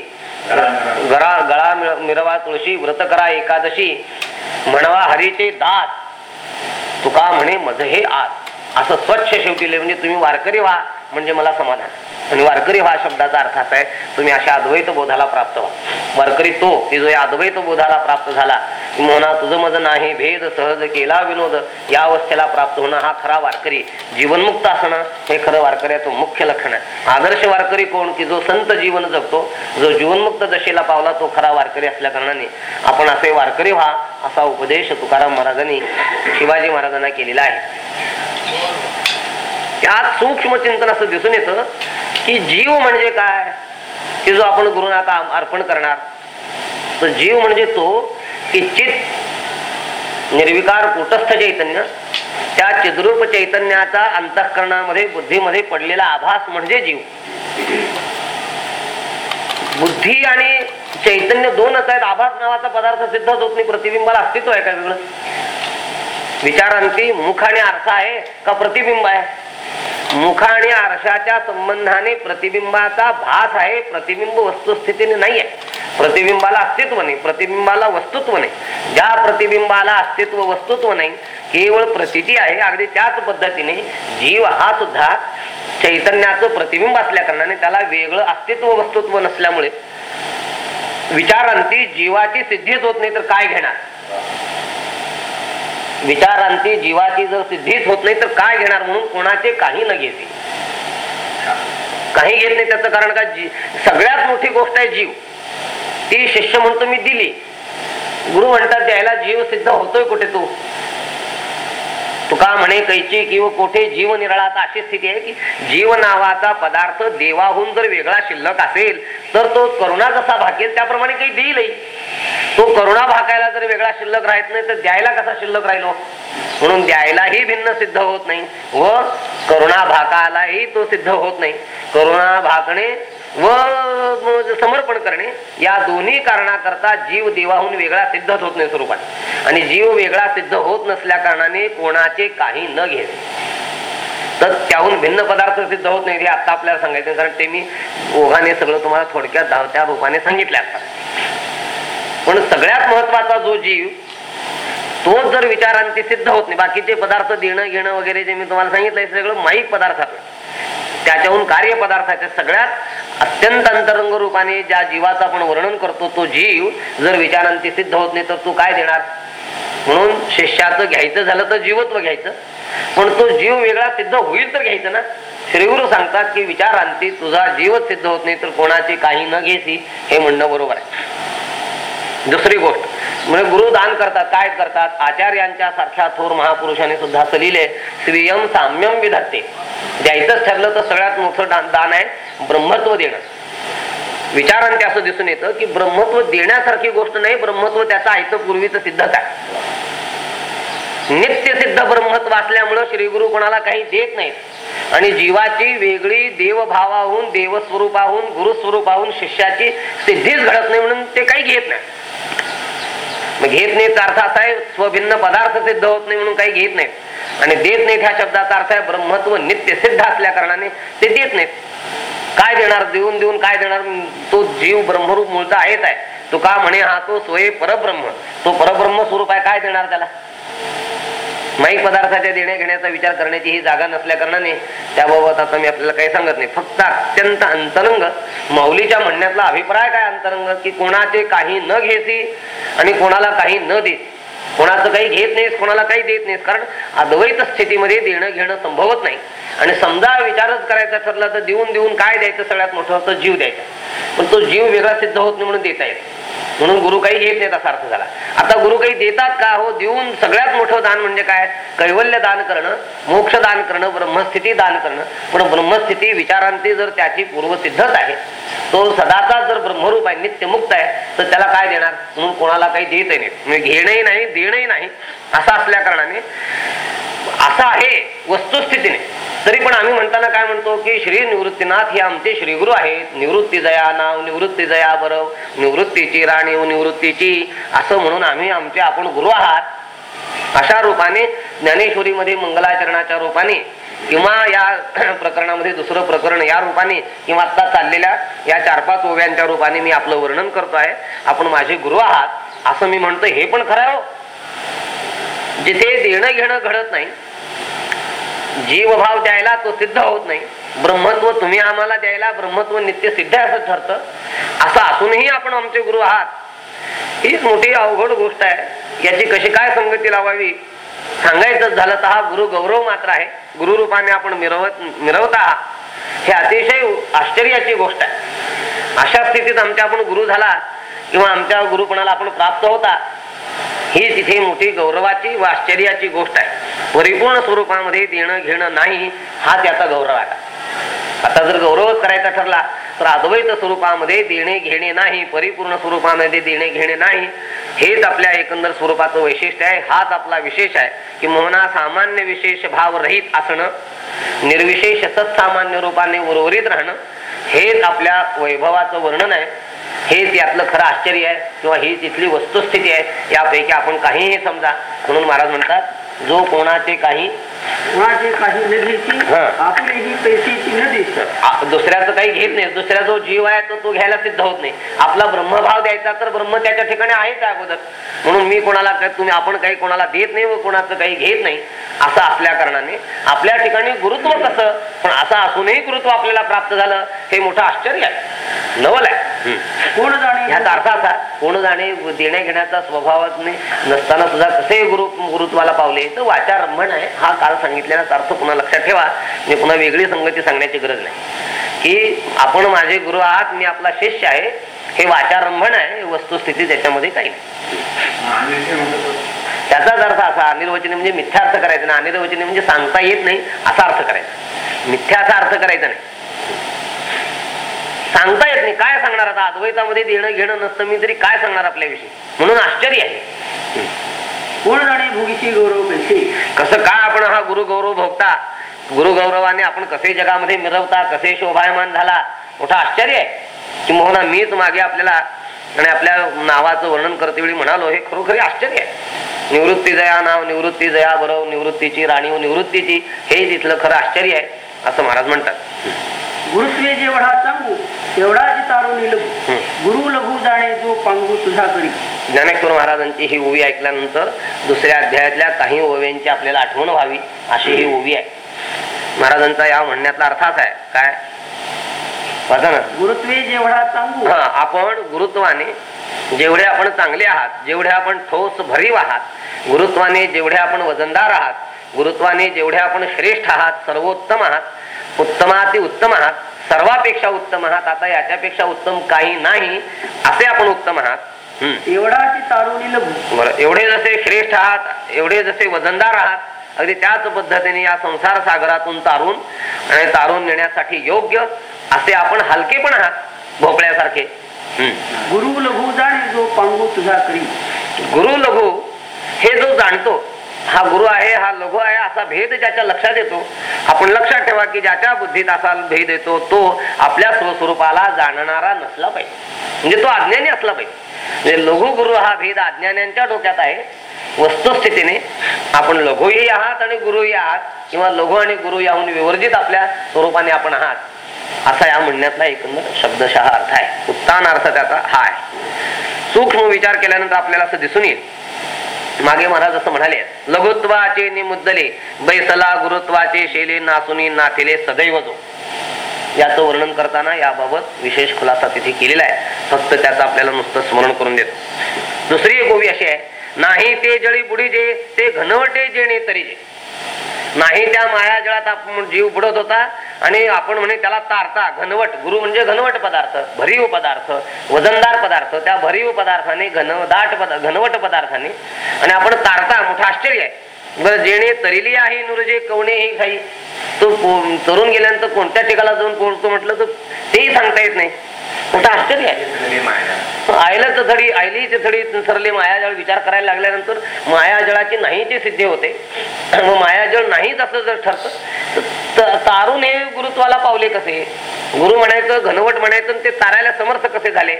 गळा गळा मिरवा तुळशी व्रत करा एकादशी. म्हणवा हरीचे दात. तुका म्हणे मज हे आत. असं स्वच्छ शेवटी म्हणजे तुम्ही वारकरी व्हा. म्हणजे मला समाधान. आणि वारकरी हा शब्दाचा अर्थ असा आहे तुम्ही अशा अद्वैत बोधाला प्राप्त व्हा. वारकरी तो की जो या अद्वैत बोधाला प्राप्त झाला मोना म्हणा तुझं मज नाही भेद सहज केला विनोद या अवस्थेला प्राप्त होणं हा खरा वारकरी. जीवनमुक्त असणं हे खरं वारकऱ्याचं मुख्य लक्षण आहे. आदर्श वारकरी कोण की जो संत जीवन जगतो जो जीवनमुक्त दशेला पावला तो खरा वारकरी असल्या कारणाने. आपण असे वारकरी व्हा असा उपदेश तुकाराम महाराजांनी शिवाजी महाराजांना केलेला आहे. त्यात सूक्ष्म चिंतन असं दिसून येतं की जीव म्हणजे काय? की जो आपण गुरुना अर्पण करणार. तर जीव म्हणजे तो की चित निर्विकार कुटस्थ चैतन्य. त्या चिद्रूप चैतन्याचा अंतःकरणामध्ये बुद्धीमध्ये पडलेला आभास म्हणजे जीव. बुद्धी आणि चैतन्य दोनच आहेत. आभास नावाचा पदार्थ सिद्ध होत नाही. प्रतिबिंबाला अस्तित्व आहे का वेगळं? विचारांती मुख आणि आरसा आहे का प्रतिबिंब आहे? मुख आणि आरशाच्या संबंधाने प्रतिबिंबाचा भास आहे. प्रतिबिंब वस्तुस्थितीने नाही आहे प्रतिबिंबाला अस्तित्व नाही. प्रतिबिंबाला वस्तुत्व नाही. ज्या प्रतिबिंबाला अस्तित्व वस्तुत्व नाही केवळ प्रतिती आहे. अगदी त्याच पद्धतीने जीव हा सुद्धा चैतन्याचं प्रतिबिंब असल्या कारणाने त्याला वेगळं अस्तित्व वस्तुत्व नसल्यामुळे विचारांती जीवाची सिद्धीच होत नाही तर काय घेणार? विचारांती जीवाची जर सिद्धीच होत नाही तर काय घेणार म्हणून कोणाचे काही न घेते. काही घेत नाही त्याचं कारण का? जी सगळ्यात मोठी गोष्ट आहे जीव. ती शिष्य म्हणतो मी दिली. गुरु म्हणतात द्यायला जीव सिद्ध होतोय कुठे तू? तुका म्हणे कैची किंवा कोठे जीव निराळाचा अशी स्थिती आहे की जीव नावाचा पदार्थ देवाहून जर वेगळा शिल्लक असेल तर तो करुणा जसा भाकेल त्याप्रमाणे काही देईलही. तो करुणा भाकायला जर वेगळा शिल्लक राहत नाही तर द्यायला कसा शिल्लक राहिलो? म्हणून द्यायलाही भिन्न सिद्ध होत नाही. व करुणा भाकालाही तो सिद्ध होत नाही. करुणा भाकणे व समर्पण करणे या दोन्ही कारणाकरता जीव देवाहून वेगळा सिद्ध होत नाही स्वरूपात. आणि जीव वेगळा सिद्ध होत नसल्या कारणाने कोणाचे काही न घेणे तर त्याहून भिन्न पदार्थ सिद्ध होत नाही हे आता आपल्याला सांगायचं कारण ते मी ओघाने सगळं तुम्हाला थोडक्यात धावत्या रूपाने सांगितले असतात पण सगळ्यात महत्त्वाचा जो जीव तोच जर विचारांती सिद्ध होत नाही. बाकीचे पदार्थ देणं घेणं वगैरे जे मी तुम्हाला सांगितलं सगळं माईक पदार्थ त्याच्याहून कार्य पदार्थाच्या सगळ्यात अत्यंत अंतरंग रूपाने ज्या जीवाचं आपण वर्णन करतो तो जीव जर विचारांती सिद्ध होत नाही तर तू काय देणार? म्हणून शिष्याचं घ्यायचं झालं तर जीवत्व घ्यायचं. पण तो जीव वेगळा सिद्ध होईल तर घ्यायचं ना? श्रीगुरु सांगतात की विचारांती तुझा जीवच सिद्ध होत नाही तर कोणाची काही न घेसी हे म्हणणं बरोबर आहे. दुसरी गोष्ट म्हणजे गुरु दान करतात काय करतात? आचार्यांच्या सारख्या थोर महापुरुषांनी सुद्धा असं लिहिले स्त्रियम साम्यम विधत्ते. द्यायचंच ठरलं तर सगळ्यात मोठं दान दान आहे ब्रह्मत्व देणं. विचारांते असं दिसून येतं की ब्रह्मत्व देण्यासारखी गोष्ट नाही ब्रह्मत्व त्याचं आयचं पूर्वीच सिद्धच आहे. नित्य सिद्ध ब्रह्मत्व असल्यामुळं श्री गुरु कोणाला काही देत नाहीत. आणि जीवाची वेगळी देवभावाहून देवस्वरूपाहून गुरुस्वरूपाहून शिष्याची सिद्धीच घडत नाही म्हणून ते काही घेत नाही. मग घेत नाहीत अर्थ असा आहे स्वभिन्न पदार्थ सिद्ध होत नाही म्हणून काही घेत नाहीत. आणि देत नाहीत ह्या शब्दाचा अर्थ आहे ब्रह्मत्व नित्य सिद्ध असल्या कारणाने ते देत नाहीत. काय देणार? देऊन देऊन काय देणार? तो जीव ब्रह्मरूप मूळचा आहेच आहे. तो का म्हणे? हा तो स्वय परब्रह्म तो परब्रह्म स्वरूप आहे काय देणार त्याला? माईक पदार्थाच्या देण्या घेण्याचा विचार करण्याची ही जागा नसल्या कारणाने त्याबाबत आता मी आपल्याला काही सांगत नाही. फक्त अत्यंत अंतरंग माऊलीच्या म्हणण्यातला अभिप्राय काय अंतरंग? की कोणाचे काही न घेसी आणि कोणाला काही न देत कोणाचं काही घेत नाहीस कोणाला काही देत नाहीस. कारण अद्वैत स्थितीमध्ये देणं घेणं संभवत नाही. आणि समजा विचारच करायचा ठरला तर देऊन देऊन काय द्यायचं? सगळ्यात मोठं तर जीव द्यायचा. पण तो जीव वेगळा सिद्ध होत नाही म्हणून देता येत म्हणून गुरु काही घेत नाहीत असा अर्थ झाला. आता गुरु काही देतात का? हो देऊन सगळ्यात मोठं दान म्हणजे काय? कैवल्य दान करणं मोक्ष दान करणं ब्रह्मस्थिती दान करणं. पण ब्रह्मस्थिती विचारांती जर त्याची पूर्वसिद्धच आहे तो सदाचा जर ब्रह्मरूप आहे नित्य मुक्त आहे तर त्याला काय देणार? म्हणून कोणाला काही देत नाही. म्हणजे घेणंही नाही देणंही नाही. असं असल्या कारणाने असं आहे वस्तुस्थितीने. तरी पण आम्ही म्हणताना काय म्हणतो की श्री निवृत्तीनाथ हे आमचे श्रीगुरु आहेत. निवृत्ती जया नाव निवृत्ती जया बरव निवृत्तीची राणी निवृत्तीची असं म्हणून आम्ही आमचे आपण गुरु आहात. अशा रूपाने ज्ञानेश्वरीमध्ये मंगलाचरणाच्या रूपाने किंवा या प्रकरणामध्ये दुसरं प्रकरण या रूपाने किंवा आता चाललेल्या या चार पाच ओव्यांच्या रूपाने मी आपलं वर्णन करतो आहे आपण माझे गुरु आहात. असं मी म्हणतो हे पण खरं आहे हो. जिथे देणं घेणं घडत नाही जीवभाव द्यायला तो सिद्ध होत नाही ब्रह्मत्व तुम्ही आम्हाला द्यायला ब्रह्मत्व नित्य सिद्ध आहे असं ठरतं. असं असूनही आपण आमचे गुरु आहात. हीच मोठी अवघड गोष्ट आहे. याची कशी काय संगती लावावी? सांगायचं झालं तर हा गुरु गौरव मात्र आहे. गुरु रूपाने आपण मिरवत मिरवत आहात. हे अतिशय आश्चर्याची गोष्ट आहे. अशा स्थितीत आमच्या आपण गुरु झाला किंवा आमच्या गुरुपणाला आपण प्राप्त होता ही तिथे मोठी गौरवाची व आश्चर्याची गोष्ट आहे. परिपूर्ण स्वरूपामध्ये देणं घेणं नाही हा त्याचा गौरव आहे. आता जर गौरवच करायचा ठरला तर अद्वैत स्वरूपामध्ये देणे घेणे नाही परिपूर्ण स्वरूपामध्ये देणे घेणे नाही. हेच आपल्या एकंदर स्वरूपाचं वैशिष्ट्य आहे. हाच आपला विशेष आहे की मोहना सामान्य विशेष भाव रहित असणं निर्विशेष सत्सामान्य रूपाने उर्वरित राहणं हेच आपल्या वैभवाचं वर्णन आहे. हेच यातलं खरं आश्चर्य आहे किंवा ही तिथली वस्तुस्थिती आहे यापैकी आपण काहीही समजा म्हणून महाराज म्हणतात जो कोणाचे काही कोणाची काही घ्यायची हा. दुसऱ्याचं काही घेत नाही. दुसऱ्या जो जीव आहे तो तो घ्यायला सिद्ध होत नाही. आपला ब्रह्मभाव द्यायचा तर ब्रह्म त्याच्या ठिकाणी आहेच आहे अगोदर. म्हणून मी कोणाला तुम्ही आपण काही कोणाला देत नाही व कोणाचं काही घेत नाही असं असल्या कारणाने. आपल्या ठिकाणी गुरुत्व कसं? पण असं असूनही गुरुत्व आपल्याला प्राप्त झालं हे मोठं आश्चर्य आहे. नवल आहे. कोण जाणे? ह्याचा अर्थ असा कोण जाणे देण्या घेण्याचा स्वभावात नसताना सुद्धा कसे गुरु गुरुत्वाला पावले? तर वाचा रंभण आहे हा काल सांगितलेला अर्थ पुन्हा लक्षात ठेवा. मी पुन्हा वेगळी संगती सांगण्याची गरज नाही. की आपण माझे गुरु आहात मी आपला शिष्य आहे हे वाचारंभण आहे वस्तुस्थिती त्याच्यामध्ये काही नाही. त्याचाच अर्थ असा अनिर्वचने म्हणजे मिथ्या अर्थ करायचा नाही. अनिर्वचने म्हणजे सांगता येत नाही असा अर्थ करायचा. मिथ्याचा अर्थ करायचा नाही. सांगता येत नाही. काय सांगणार आता? अद्वैतामध्ये देणं घेणं नसतं मी तरी काय सांगणार आपल्याविषयी? म्हणून आश्चर्य आहे. कोण जाणे भोगीची गौरव पैसे कसं काय आपण हा गुरु गौरव भोगता? गुरु गौरवाने आपण कसे जगामध्ये मिरवता कसे शोभायमान झाला? मोठं आश्चर्य आहे. की मोहना मीच मागे आपल्याला आणि आपल्या नावाचं वर्णन करते वेळी म्हणालो हे खरोखरी आश्चर्य आहे. निवृत्ती जया नाव निवृत्ती जया बरव निवृत्तीची राणीव निवृत्तीची हे तिथलं खरं आश्चर्य आहे असं महाराज म्हणतात. गुरुत्वे जेवढा सांगू एवढाच तारुणी लघु. गुरु लघु जाणे जो पांगू तुझा करी. ज्ञानेश्वर महाराजांची ही ओवी ऐकल्यानंतर दुसऱ्या अध्यायातल्या काही ओव्यांची आपल्याला आठवण व्हावी अशी ही ओवी आहे. महाराजांचा या म्हणण्यातला अर्थ असा आहे. काय? ना. गुरुत्वे जेवढा चांगू. हा आपण गुरुत्वाने जेवढे आपण चांगले आहात जेवढे आपण ठोस भरीव आहात गुरुत्वाने जेवढे आपण वजनदार आहात गुरुत्वाने जेवढे आपण श्रेष्ठ आहात सर्वोत्तम आहात उत्तमाती उत्तम आहात सर्वापेक्षा उत्तम आहात आता याच्यापेक्षा उत्तम काही नाही असे आपण उत्तम. आहात लघु. बरं एवढे जसे श्रेष्ठ आहात एवढे जसे वजनदार आहात अगदी त्याच पद्धतीने या संसार सागरातून तारून आणि तारून नेण्यासाठी योग्य असे आपण हलके पण आहात भोपळ्यासारखे. गुरु लघु जाणे जो पांगू तुझा करी गुरु लघु हे जो जाणतो हा गुरु आहे हा लघु आहे असा भेद ज्याच्या लक्षात येतो. आपण लक्षात ठेवा की ज्याच्या बुद्धीत असा भेद येतो तो आपल्या स्वस्वरूपाला जाणणारा नसला पाहिजे. म्हणजे तो अज्ञानी असला पाहिजे. म्हणजे लघु गुरु हा भेद अज्ञान्यांच्या डोक्यात आहे. वस्तुस्थितीने आपण लघुही आहात आणि गुरुही आहात किंवा लघु आणि गुरु याहून विवर्जित आपल्या स्वरूपाने आपण आहात. असा या म्हणण्यातला एकंदर शब्दशः अर्थ आहे. उत्तान अर्थ त्याचा हा आहे. सूक्ष्म विचार केल्यानंतर आपल्याला असं दिसून येईल. मागे महाराज असं म्हणाले लघुत्वाचे निमुद्दले बैसला गुरुत्वाचे शेले नासुनी नाथिले सदैव जो. याचं वर्णन करताना याबाबत विशेष खुलासा तिथे केलेला आहे. फक्त त्याचं आपल्याला नुसतं स्मरण करून देतो. दुसरी एक ओवी अशी आहे नाही ते जळी बुडी जे ते घनवटे जेणे तरी जे नाही त्या मायाजळात आपण जीव बुडत होता आणि आपण म्हणे त्याला तारता घनवट. गुरु म्हणजे घनवट पदार्थ भरीव पदार्थ वजनदार पदार्थ. त्या भरीव पदार्थाने घन दाट पदा घनवट पदार्थाने आणि आपण तारता मोठं आश्चर्य आहे. बरं जेणे तरिली आहे नुरजे कवणे ही काही तो तरुण गेल्यानंतर कोणत्या ठिकाला जाऊन पोहोचतो म्हटलं तर तेही सांगता येत नाही. मोठं आश्चर्य आहे. आयलाच थडी आयली थडी सरले मायाजळ विचार करायला लागल्यानंतर मायाजळाची नाहीचे सिद्धी होते. मग मायाजळ नाहीच असं जर ठरतं तर तारून हे गुरुत्वाला पावले कसे? गुरु म्हणायचं घनवट म्हणायचं आणि ते तारायला समर्थ कसे झाले?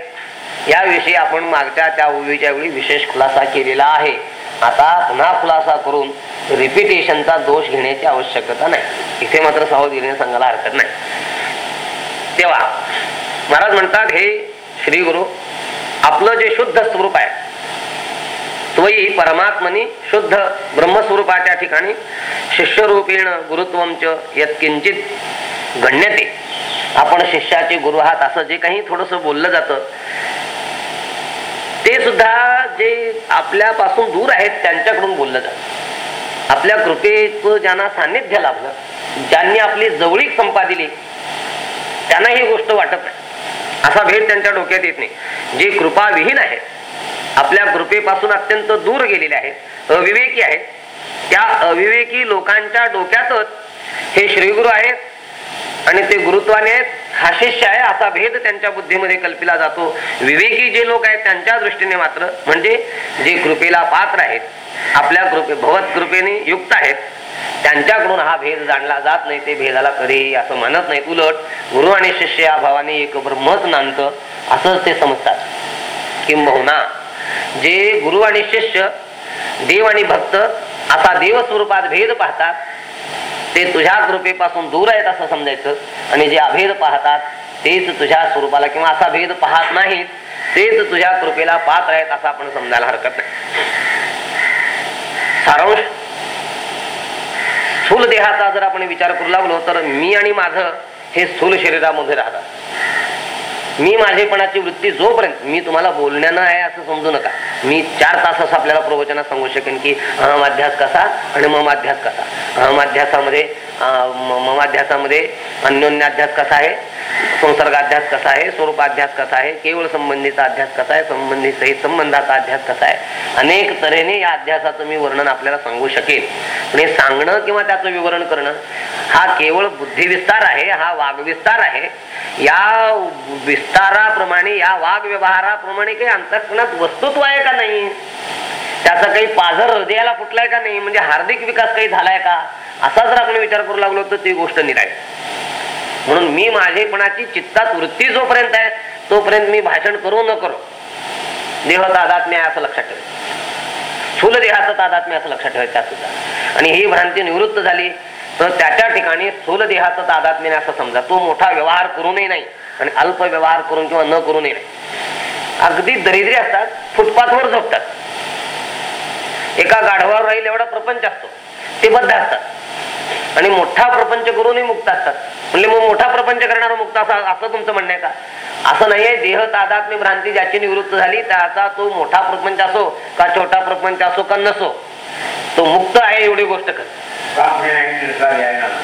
याविषयी आपण मागच्या त्या ओवीच्या वेळी विशेष खुलासा केलेला आहे. आता पुन्हा खुलासा करून रिपिटेशनचा दोष घेण्याची आवश्यकता नाही. इथे मात्र सावधगिरीने सांगायला हरकत नाही. तेव्हा महाराज म्हणतात हे श्री गुरु आपलं जे शुद्ध स्वरूप आहे. त्वयी परमात्मनी शुद्ध ब्रह्मस्वरूपाच्या ठिकाणी शिष्यरूपेण गुरुत्वंच यत्किंचित गण्यते आपण शिष्याचे गुरु आहात असं जे काही थोडस बोललं जातं. ते सुद्धा जे आपल्यापासून दूर आहेत त्यांच्याकडून बोललं जात. आपल्या कृपेचं ज्यांना सान्निध्य लाभलं ज्यांनी आपली जवळीक संपादिली त्यांना ही गोष्ट वाटत नाही. असा भेद त्यांच्या डोक्यात येत नाही. जे कृपाविहीन आहेत आपल्या कृपेपासून अत्यंत दूर गेलेले आहेत अविवेकी आहेत त्या अविवेकी लोकांच्या डोक्यातच हे श्रीगुरु आहेत आणि ते गुरुत्वाने आहेत. हा शिष्य आहे असा भेद त्यांच्या बुद्धीमध्ये कल्पिला जातो. विवेकी जे लोक आहेत त्यांच्या दृष्टीने मात्र म्हणजे जे कृपेला पात्र आहेत आपल्या कृपे भगवत कृपेने युक्त आहेत त्यांच्याकडून हा भेद जाणला जात नाही ते भेदाला कधी असं म्हणत नाही उलट गुरु आणि शिष्य या भावाने एक ब्रह्मच नांदतं असंच ते समजतात. किंबहुना जे गुरु आणि शिष्य देव आणि भक्त असा देव स्वरूपात भेद पाहतात ते तुझ्या कृपेपासून दूर आहेत असं समजायचं. आणि जे अभेद पाहतात तेच तुझ्या स्वरूपाला किंवा असा भेद पाहत नाहीत तेच तुझ्या कृपेला पात्र आहेत असं आपण समजायला हरकत नाही. सारांश. स्थूल देहाचा जर आपण विचार करू लागलो तर मी आणि माझं हे स्थूल शरीरामध्ये राहतात. मी माझेपणाची वृत्ती जोपर्यंत मी तुम्हाला बोलण्यानं आहे असं समजू नका. मी चार तास आपल्याला प्रवचनात सांगू शकेन की अहमाध्यास कसा आणि ममाध्यास कसा. अहमाध्यासामध्ये अध्यासामध्ये ममाध्यासामध्ये अन्योन्याध्यास कसा आहे? संसर्गाध्यास कसा आहे? स्वरूपाध्यास कसा आहे? केवळ संबंधीचा अध्यास कसा आहे? संबंधी सहित संबंधाचा अध्यास कसा आहे? अनेक तऱ्हेने या अध्यासाचं मी वर्णन आपल्याला सांगू शकेन. पण हे सांगणं किंवा त्याचं विवरण करणं हा केवळ बुद्धिविस्तार आहे हा वागविस्तार आहे. या विस्ताराप्रमाणे या वाघ व्यवहाराप्रमाणे काही अंतःकरणात वस्तुत्व आहे का नाही? त्याचा काही पाझर हृदयाला फुटलाय का नाही? म्हणजे हार्दिक विकास काही झालाय का? असा जर आपण विचार करू लागलो तर ती गोष्ट निराय म्हणून मी माझेपणाची चित्तात वृत्ती जोपर्यंत आहे तोपर्यंत मी भाषण करू न करू. देह तादात्म्य आहे असं लक्षात ठेव. स्थूल देहाचं तादात्म्य असं लक्षात ठेवायचं सुद्धा. आणि ही भ्रांती निवृत्त झाली तर त्याच्या ठिकाणी स्थूल देहाचं तादात्म्य असं समजा. तो मोठा व्यवहार करूनही नाही आणि अल्प व्यवहार करून किंवा न करूनही नाही. अगदी दरिद्री असतात फुटपाथवर झोपतात. एका गाढवावर राहील एवढा प्रपंच असतो. ते बद्ध असतात. आणि मोठा प्रपंच करूनही मुक्त असतात. म्हणजे मग मोठा प्रपंच करणारा मुक्त असा असं तुमचं म्हणणं आहे का? असं नाहीये. देह तादात्म्य भ्रांती ज्याची निवृत्त झाली त्याचा तो मोठा प्रपंच असो का छोटा प्रपंच असो का नसो. तो मुक्त आहे एवढी गोष्ट कर.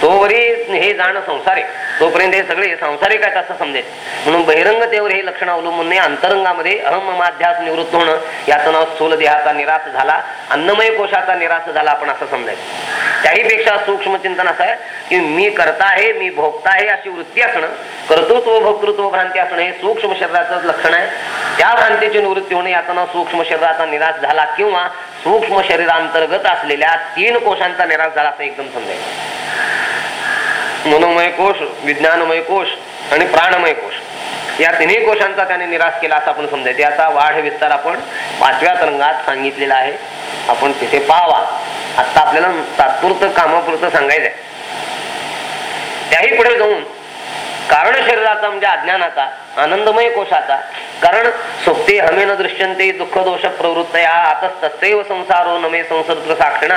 तोवरी हे जाणं संसारिक तोपर्यंत हे सगळे संसारिक आहेत असं समजेल. म्हणून बहिरंगतेवर हे लक्षण अवलंबून नाही. अंतरंगामध्ये अहममाध्यास निवृत्त होणं याचं नाव स्थूल देहाचा निराश झाला अन्नमय कोशाचा निराश झाला आपण असं समजायचं. त्याही पेक्षा सूक्ष्म चिंतन असं आहे की मी करता आहे मी भोगता आहे अशी वृत्ती असणं कर्तृत्व भोक्तृत्व भ्रांती असणं हे सूक्ष्म शरीराचं लक्षण आहे. त्या भ्रांतीची निवृत्ती होणे याचं नाव सूक्ष्म शरीराचा निराश झाला किंवा सूक्ष्म शरीरांतर्गत असलेल्या तीन कोशांचा निराश झाला असं एकदम समजायचं. मनोमय कोश विज्ञानमय कोश आणि प्राणमय कोश. या तिन्ही कोशांचा त्याने निराश केला असं आपण समजायचं. याचा वाढ विस्तार आपण पाचव्या तरंगात सांगितलेला आहे. आपण तिथे पाहावा आता आपल्याला तात्पुरतं कामापुरतं सांगायचंय त्याही पुढे जाऊन कारण शरीराचा म्हणजे अज्ञानाचा आनंदमय कोशाचा कारण सोपते हमेन दृश्यंते दुःख दोष प्रवृत्तया संसारो नमे संसर्ग साक्षिणा।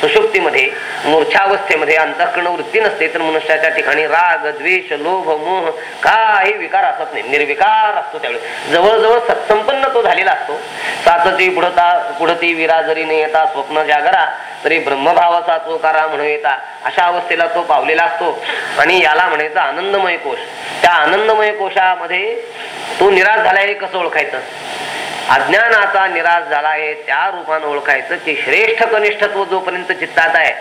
सुषुप्तीमध्ये मूर्छावस्थेमध्ये अंतःकरण वृत्ती नसते तर मनुष्याच्या ठिकाणी राग द्वेष लोभ मोह काही विकार असत नाही. निर्विकार असतो त्यावेळी. जवळजवळ सत्संपन्न तो झालेला असतो. सातती पुढता पुढती विरा जरी न येता स्वप्न जागरा तरी ब्रह्मभावाचा तो कारा म्हणू येता. अशा अवस्थेला तो पावलेला असतो. आणि याला म्हणायचा आनंदमय कोश. त्या आनंदमय कोशामध्ये तो निराश झाला हे कसं ओळखायचं? अज्ञानाचा निराश झाला आहे त्या रूपानं ओळखायचं की श्रेष्ठ कनिष्ठत्व जोपर्यंत चित्तात आहे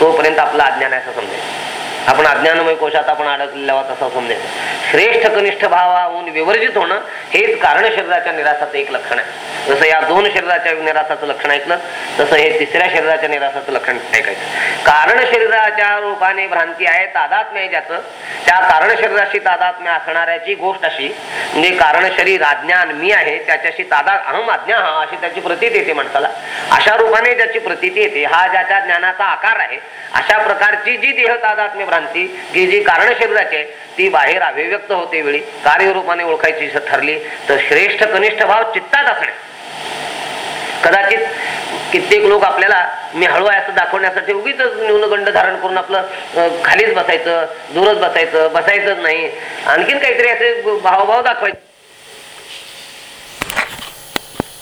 तोपर्यंत आपलं अज्ञान आहे असं समजायचं. आपण अज्ञानमय कोशात आपण अडकलेला आहोत असं समजायचं श्रेष्ठ कनिष्ठ भावाहून विवर्जित होणं हेच कारण शरीराच्या निराशाचं एक लक्षण आहे. जसं या दोन शरीराच्या निराशाचं लक्षण ऐकलं तसं हे तिसऱ्या शरीराच्या निराशाचं लक्षण ऐकायचं. कारण शरीराच्या रूपाने भ्रांती आहे तादात्म्य आहे ज्याचं त्या कारण शरीराशी तादात्म्य असणाऱ्याची गोष्ट अशी म्हणजे कारण शरीर अज्ञान मी आहे त्याच्याशी तादा अहम अज्ञा हा अशी त्याची प्रतीत येते माणसाला. अशा रूपाने त्याची प्रतीती येते हा ज्याच्या ज्ञानाचा आकार आहे अशा प्रकारची जी देह तादात्म्य भ्रांती जी जी कारण शरीराची आहे ती बाहेर अभिव्यक्त होते वेळी. कार्यरूपाने ओळखायची ठरली तर श्रेष्ठ कनिष्ठ भाव चित्तात असणे. कदाचित कित्येक लोक आपल्याला मी हळू आहे असं दाखवण्यासाठी उगीच न्यूनगंड धारण करून आपलं खालीच बसायचं दूरच बसायचं बसायचंच नाही. आणखीन काहीतरी असे भावभाव दाखवायचे.